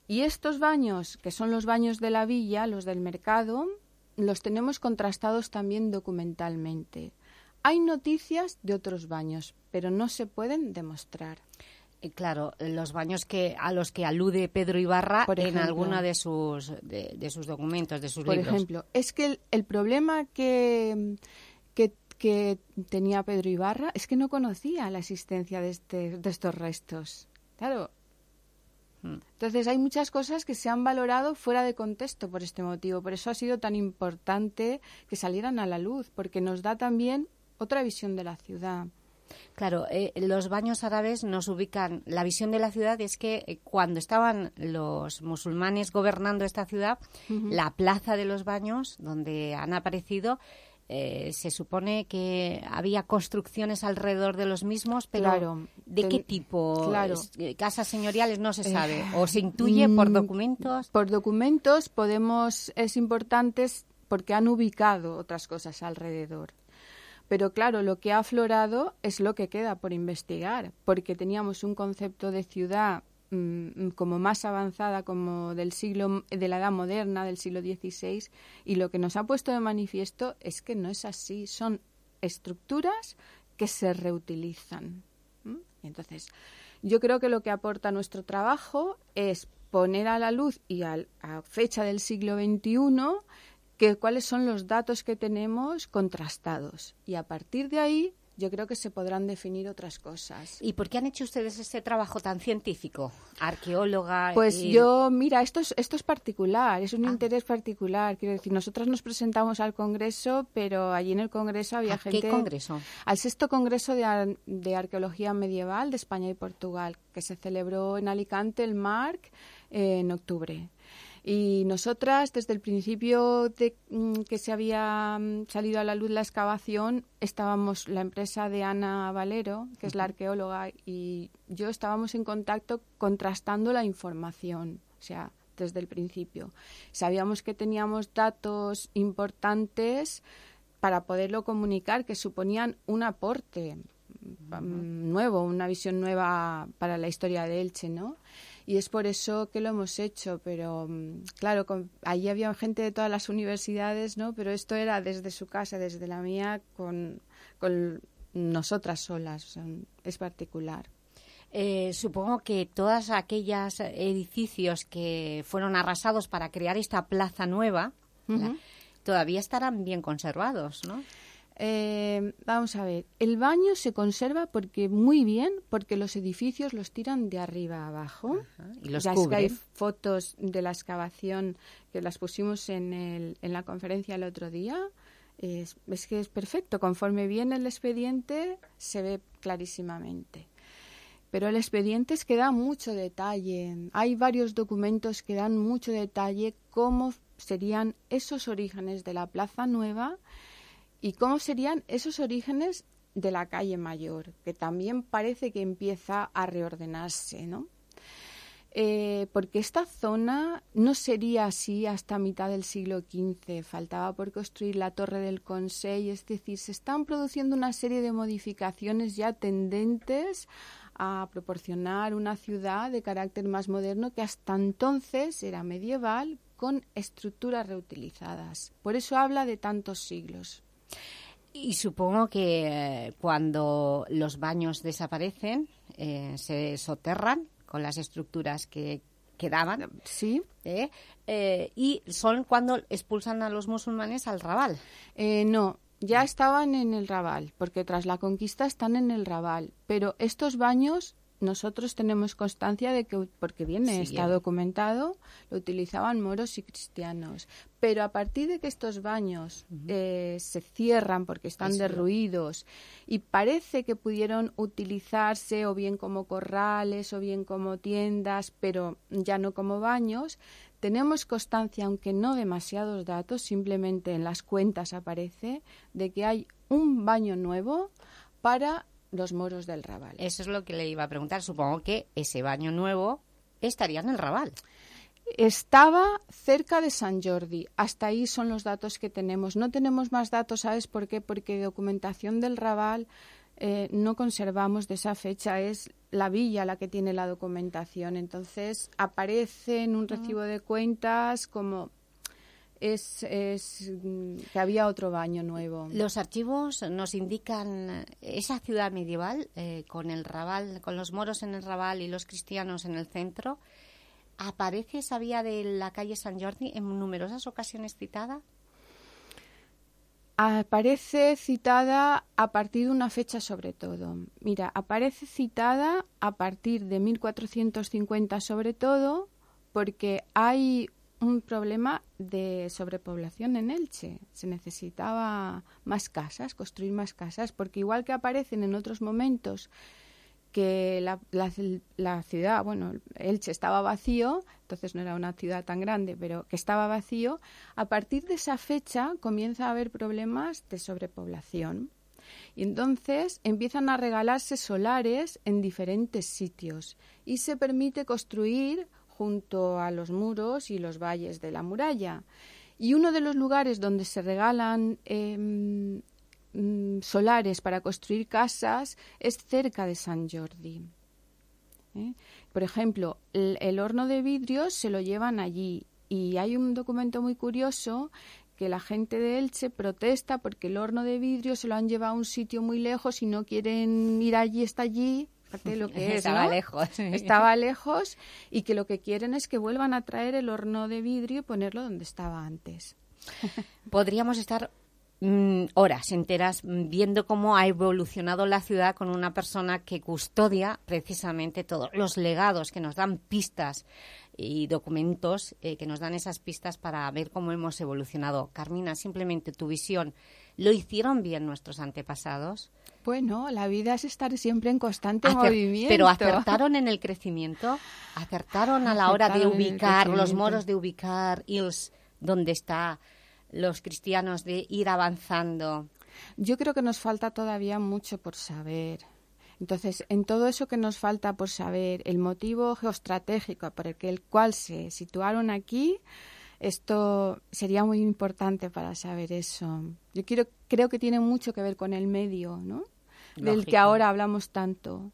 Y estos baños, que son los baños de la villa, los del mercado, los tenemos contrastados también documentalmente. Hay noticias de otros baños, pero no se pueden demostrar. Eh, Claro, los baños que a los que alude Pedro Ibarra Por en alguno de sus de, de sus documentos, de sus Por libros. ejemplo, es que el, el problema que, que, que tenía Pedro Ibarra es que no conocía la existencia de, este, de estos restos. Claro. Hmm. Entonces hay muchas cosas que se han valorado fuera de contexto por este motivo. Por eso ha sido tan importante que salieran a la luz, porque nos da también otra visión de la ciudad. Claro, eh, los baños árabes nos ubican. La visión de la ciudad es que eh, cuando estaban los musulmanes gobernando esta ciudad, la plaza de los baños, donde han aparecido, eh, se supone que había construcciones alrededor de los mismos, pero Claro, ¿de ten- qué tipo? claro. Eh, casas señoriales no se sabe. ¿O se intuye por mm, documentos? Por documentos podemos, es importante porque han ubicado otras cosas alrededor. Pero claro, lo que ha aflorado es lo que queda por investigar, porque teníamos un concepto de ciudad mm, como más avanzada como del siglo de la edad moderna del siglo XVI y lo que nos ha puesto de manifiesto es que no es así, son estructuras que se reutilizan. Entonces, yo creo que lo que aporta nuestro trabajo es poner a la luz y al- a fecha del siglo XXI que cuáles son los datos que tenemos contrastados. Y a partir de ahí, yo creo que se podrán definir otras cosas. ¿Y por qué han hecho ustedes este trabajo tan científico? Arqueóloga. Pues y- yo, mira, esto es, esto es particular, es un interés particular. Quiero decir, nosotras nos presentamos al Congreso, pero allí en el Congreso había ¿A qué gente... congreso? Al sexto Congreso de, Ar- de Arqueología Medieval de España y Portugal, que se celebró en Alicante, el MARC, eh, en octubre. Y nosotras, desde el principio de mm, que se había mm, salido a la luz la excavación, estábamos, la empresa de Ana Valero, que es la arqueóloga, y yo estábamos en contacto contrastando la información. O sea, desde el principio. Sabíamos que teníamos datos importantes para poderlo comunicar que suponían un aporte mm, nuevo, una visión nueva para la historia de Elche, ¿no? Y es por eso que lo hemos hecho. Pero mm, claro, allí había gente de todas las universidades, ¿no? Pero esto era desde su casa, desde la mía, con, con nosotras solas. es particular. Eh, supongo que todos aquellos edificios que fueron arrasados para crear esta plaza nueva todavía estarán bien conservados, ¿no? Eh, vamos a ver, el baño se conserva porque muy bien, porque los edificios los tiran de arriba a abajo. y los ya es que hay fotos de la excavación que las pusimos en, el, en la conferencia el otro día. Es, es que es perfecto, conforme viene el expediente se ve clarísimamente. Pero el expediente es que da mucho detalle. Hay varios documentos que dan mucho detalle cómo serían esos orígenes de la Plaza Nueva ¿Y cómo serían esos orígenes de la calle mayor, que también parece que empieza a reordenarse, ¿no? Eh, porque esta zona no sería así hasta mitad del siglo XV. Faltaba por construir la Torre del Consejo, es decir, se están produciendo una serie de modificaciones ya tendentes a proporcionar una ciudad de carácter más moderno que hasta entonces era medieval con estructuras reutilizadas. Por eso habla de tantos siglos. Y supongo que eh, cuando los baños desaparecen, eh, se soterran con las estructuras que quedaban. Sí. ¿eh? y son cuando expulsan a los musulmanes al Raval. no, ya estaban en el Raval, porque tras la conquista están en el Raval. Pero estos baños nosotros tenemos constancia de que, porque viene, está documentado, lo utilizaban moros y cristianos. Pero a partir de que estos baños eh, se cierran porque están derruidos y parece que pudieron utilizarse o bien como corrales o bien como tiendas, pero ya no como baños, tenemos constancia, aunque no demasiados datos, simplemente en las cuentas aparece, de que hay un baño nuevo para los moros del Raval. Eso es lo que le iba a preguntar. Supongo que ese baño nuevo estaría en el Raval. Estaba cerca de San Jordi. Hasta ahí son los datos que tenemos. No tenemos más datos, ¿sabes por qué? Porque documentación del Raval eh, no conservamos de esa fecha. Es la villa la que tiene la documentación. Entonces aparece en un recibo de cuentas como es, es, mm, que había otro baño nuevo. Los archivos nos indican esa ciudad medieval eh, con el Raval, con los moros en el Raval y los cristianos en el centro. ¿Aparece esa vía de la calle San Jordi en numerosas ocasiones citada? Aparece citada a partir de una fecha sobre todo. Mira, aparece citada a partir de 1450 sobre todo porque hay un problema de sobrepoblación en Elche. Se necesitaba más casas, construir más casas, porque igual que aparecen en otros momentos que la, la, ciudad, bueno, Elche estaba vacío, entonces no era una ciudad tan grande, pero que estaba vacío, a partir de esa fecha comienza a haber problemas de sobrepoblación. Y entonces empiezan a regalarse solares en diferentes sitios y se permite construir junto a los muros y los valles de la muralla. Y uno de los lugares donde se regalan em, mm, solares para construir casas es cerca de San Jordi. ¿eh? Por ejemplo, el, horno de vidrio se lo llevan allí y hay un documento muy curioso que la gente de Elche protesta porque el horno de vidrio se lo han llevado a un sitio muy lejos y no quieren ir allí, está allí lo que Estaba lejos. Estaba lejos y que lo que quieren es que vuelvan a traer el horno de vidrio y ponerlo donde estaba antes. Podríamos estar mm, horas enteras mm, viendo cómo ha evolucionado la ciudad con una persona que custodia precisamente todos los legados que nos dan pistas y documentos eh, que nos dan esas pistas para ver cómo hemos evolucionado. Carmina, simplemente tu visión, ¿lo hicieron bien nuestros antepasados? Bueno, la vida es estar siempre en constante movimiento. Pero acertaron en el crecimiento, acertaron a la hora de ubicar, los moros de ubicar Ils, donde está, los cristianos de ir avanzando. Yo creo que nos falta todavía mucho por saber. Entonces, en todo eso que nos falta por saber, el motivo geoestratégico por el, que, el cual se situaron aquí, esto sería muy importante para saber eso. Yo quiero, creo que tiene mucho que ver con el medio, ¿no? Del que ahora hablamos tanto.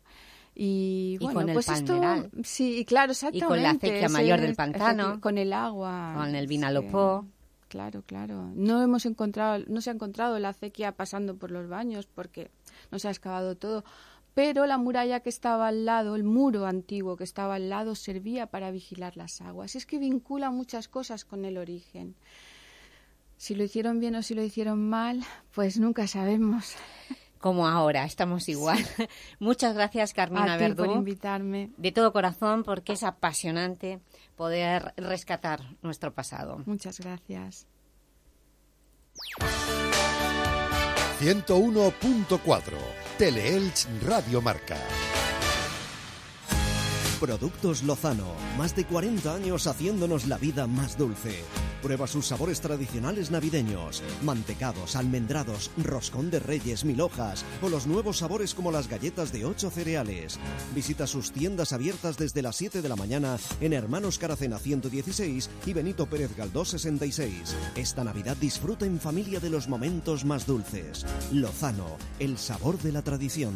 Y, bueno, con el pues esto, sí, claro, exactamente. Y con la acequia mayor del pantano. Con el agua. Con el Vinalopó. claro, claro. No hemos encontrado, no se ha encontrado la acequia pasando por los baños porque no se ha excavado todo. Pero la muralla que estaba al lado, el muro antiguo que estaba al lado, servía para vigilar las aguas. Es que vincula muchas cosas con el origen. Si lo hicieron bien o si lo hicieron mal, pues nunca sabemos como ahora, estamos igual. Muchas gracias, Carmina A ti Verdú. por invitarme. De todo corazón, porque es apasionante poder rescatar nuestro pasado. Muchas gracias. 101.4 Teleelch Radio Marca. Productos Lozano, más de 40 años haciéndonos la vida más dulce. Prueba sus sabores tradicionales navideños, mantecados, almendrados, roscón de reyes, mil hojas o los nuevos sabores como las galletas de 8 cereales. Visita sus tiendas abiertas desde las 7 de la mañana en Hermanos Caracena 116 y Benito Pérez Galdós 66. Esta Navidad disfruta en familia de los momentos más dulces. Lozano, el sabor de la tradición.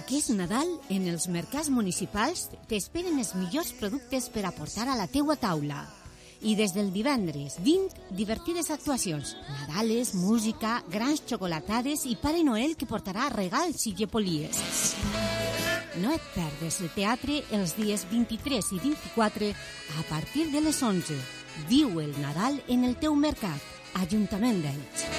Aquest Nadal, en els mercats municipals t'esperen els millors productes per aportar a la teua taula. I des del divendres 20, divertides actuacions. Nadales, música, grans xocolatades i Pare Noel que portarà regals i llepolies. No et perdes el teatre els dies 23 i 24 a partir de les 11. Viu el Nadal en el teu mercat. Ajuntament d'Elx.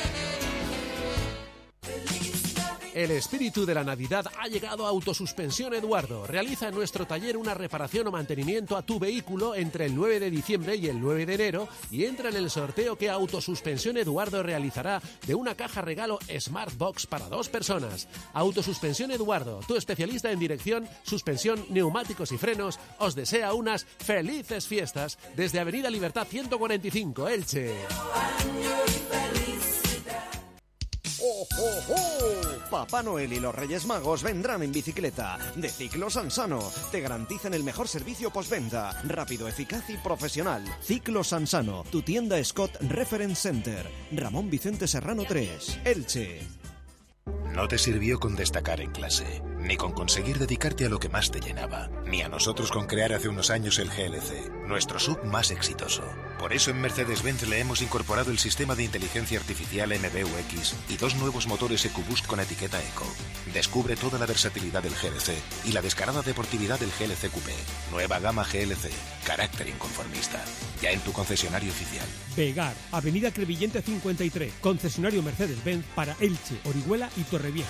El espíritu de la Navidad ha llegado a Autosuspensión Eduardo. Realiza en nuestro taller una reparación o mantenimiento a tu vehículo entre el 9 de diciembre y el 9 de enero y entra en el sorteo que Autosuspensión Eduardo realizará de una caja regalo Smart Box para dos personas. Autosuspensión Eduardo, tu especialista en dirección, suspensión, neumáticos y frenos, os desea unas felices fiestas desde Avenida Libertad 145, Elche. ¡Oh, oh, oh! Papá Noel y los Reyes Magos vendrán en bicicleta de Ciclo Sansano. Te garantizan el mejor servicio postventa, rápido, eficaz y profesional. Ciclo Sansano, tu tienda Scott Reference Center. Ramón Vicente Serrano 3, Elche. No te sirvió con destacar en clase, ni con conseguir dedicarte a lo que más te llenaba, ni a nosotros con crear hace unos años el GLC, nuestro sub más exitoso. Por eso en Mercedes-Benz le hemos incorporado el sistema de inteligencia artificial MBUX y dos nuevos motores EcoBoost con etiqueta Eco. Descubre toda la versatilidad del GLC y la descarada deportividad del GLC Coupé. Nueva gama GLC, carácter inconformista. Ya en tu concesionario oficial. Vegar, Avenida Crevillente 53, concesionario Mercedes-Benz para Elche, Orihuela y Torrevieja.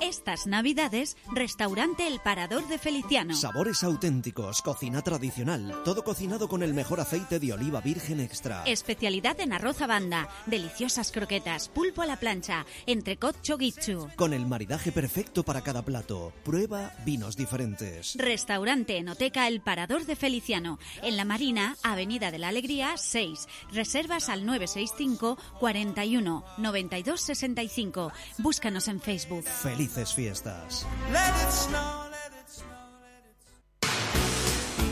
Estas Navidades, restaurante El Parador de Feliciano. Sabores auténticos, cocina tradicional, todo cocinado con el mejor aceite de oliva virgen extra. Especialidad en arroz a banda, deliciosas croquetas, pulpo a la plancha, entrecot chogichu. Con el maridaje perfecto para cada plato. Prueba vinos diferentes. Restaurante Enoteca El Parador de Feliciano, en La Marina, Avenida de la Alegría 6. Reservas al 965 41 92 65. Búscanos en Facebook. Felices fiestas.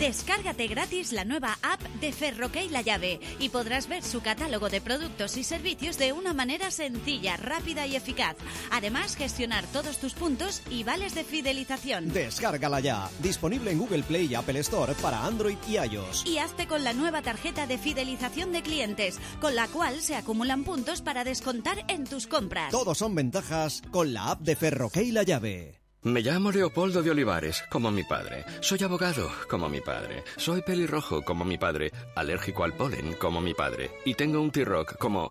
Descárgate gratis la nueva app de Ferroque La Llave y podrás ver su catálogo de productos y servicios de una manera sencilla, rápida y eficaz. Además, gestionar todos tus puntos y vales de fidelización. Descárgala ya. Disponible en Google Play y Apple Store para Android y iOS. Y hazte con la nueva tarjeta de fidelización de clientes, con la cual se acumulan puntos para descontar en tus compras. Todos son ventajas con la app de Ferroque La Llave. Me llamo Leopoldo de Olivares, como mi padre. Soy abogado, como mi padre. Soy pelirrojo, como mi padre. Alérgico al polen, como mi padre. Y tengo un T-Rock, como...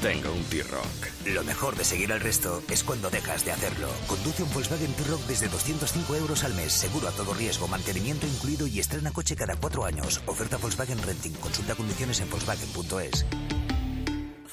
Tengo un T-Rock. Lo mejor de seguir al resto es cuando dejas de hacerlo. Conduce un Volkswagen T-Rock desde 205 euros al mes, seguro a todo riesgo, mantenimiento incluido y estrena coche cada cuatro años. Oferta Volkswagen Renting. Consulta condiciones en Volkswagen.es.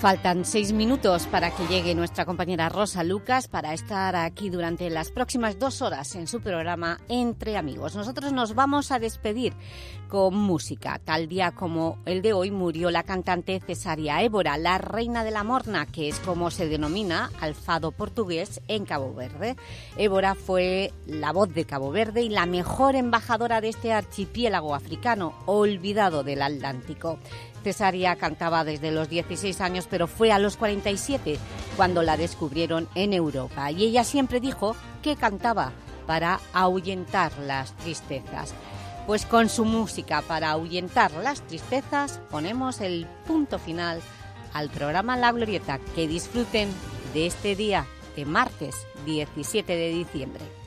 Faltan seis minutos para que llegue nuestra compañera Rosa Lucas para estar aquí durante las próximas dos horas en su programa Entre Amigos. Nosotros nos vamos a despedir con música. Tal día como el de hoy murió la cantante Cesaria Évora, la reina de la morna, que es como se denomina alfado portugués en Cabo Verde. Évora fue la voz de Cabo Verde y la mejor embajadora de este archipiélago africano, olvidado del Atlántico. Cesaria cantaba desde los 16 años, pero fue a los 47 cuando la descubrieron en Europa. Y ella siempre dijo que cantaba para ahuyentar las tristezas. Pues con su música para ahuyentar las tristezas ponemos el punto final al programa La Glorieta. Que disfruten de este día de martes 17 de diciembre.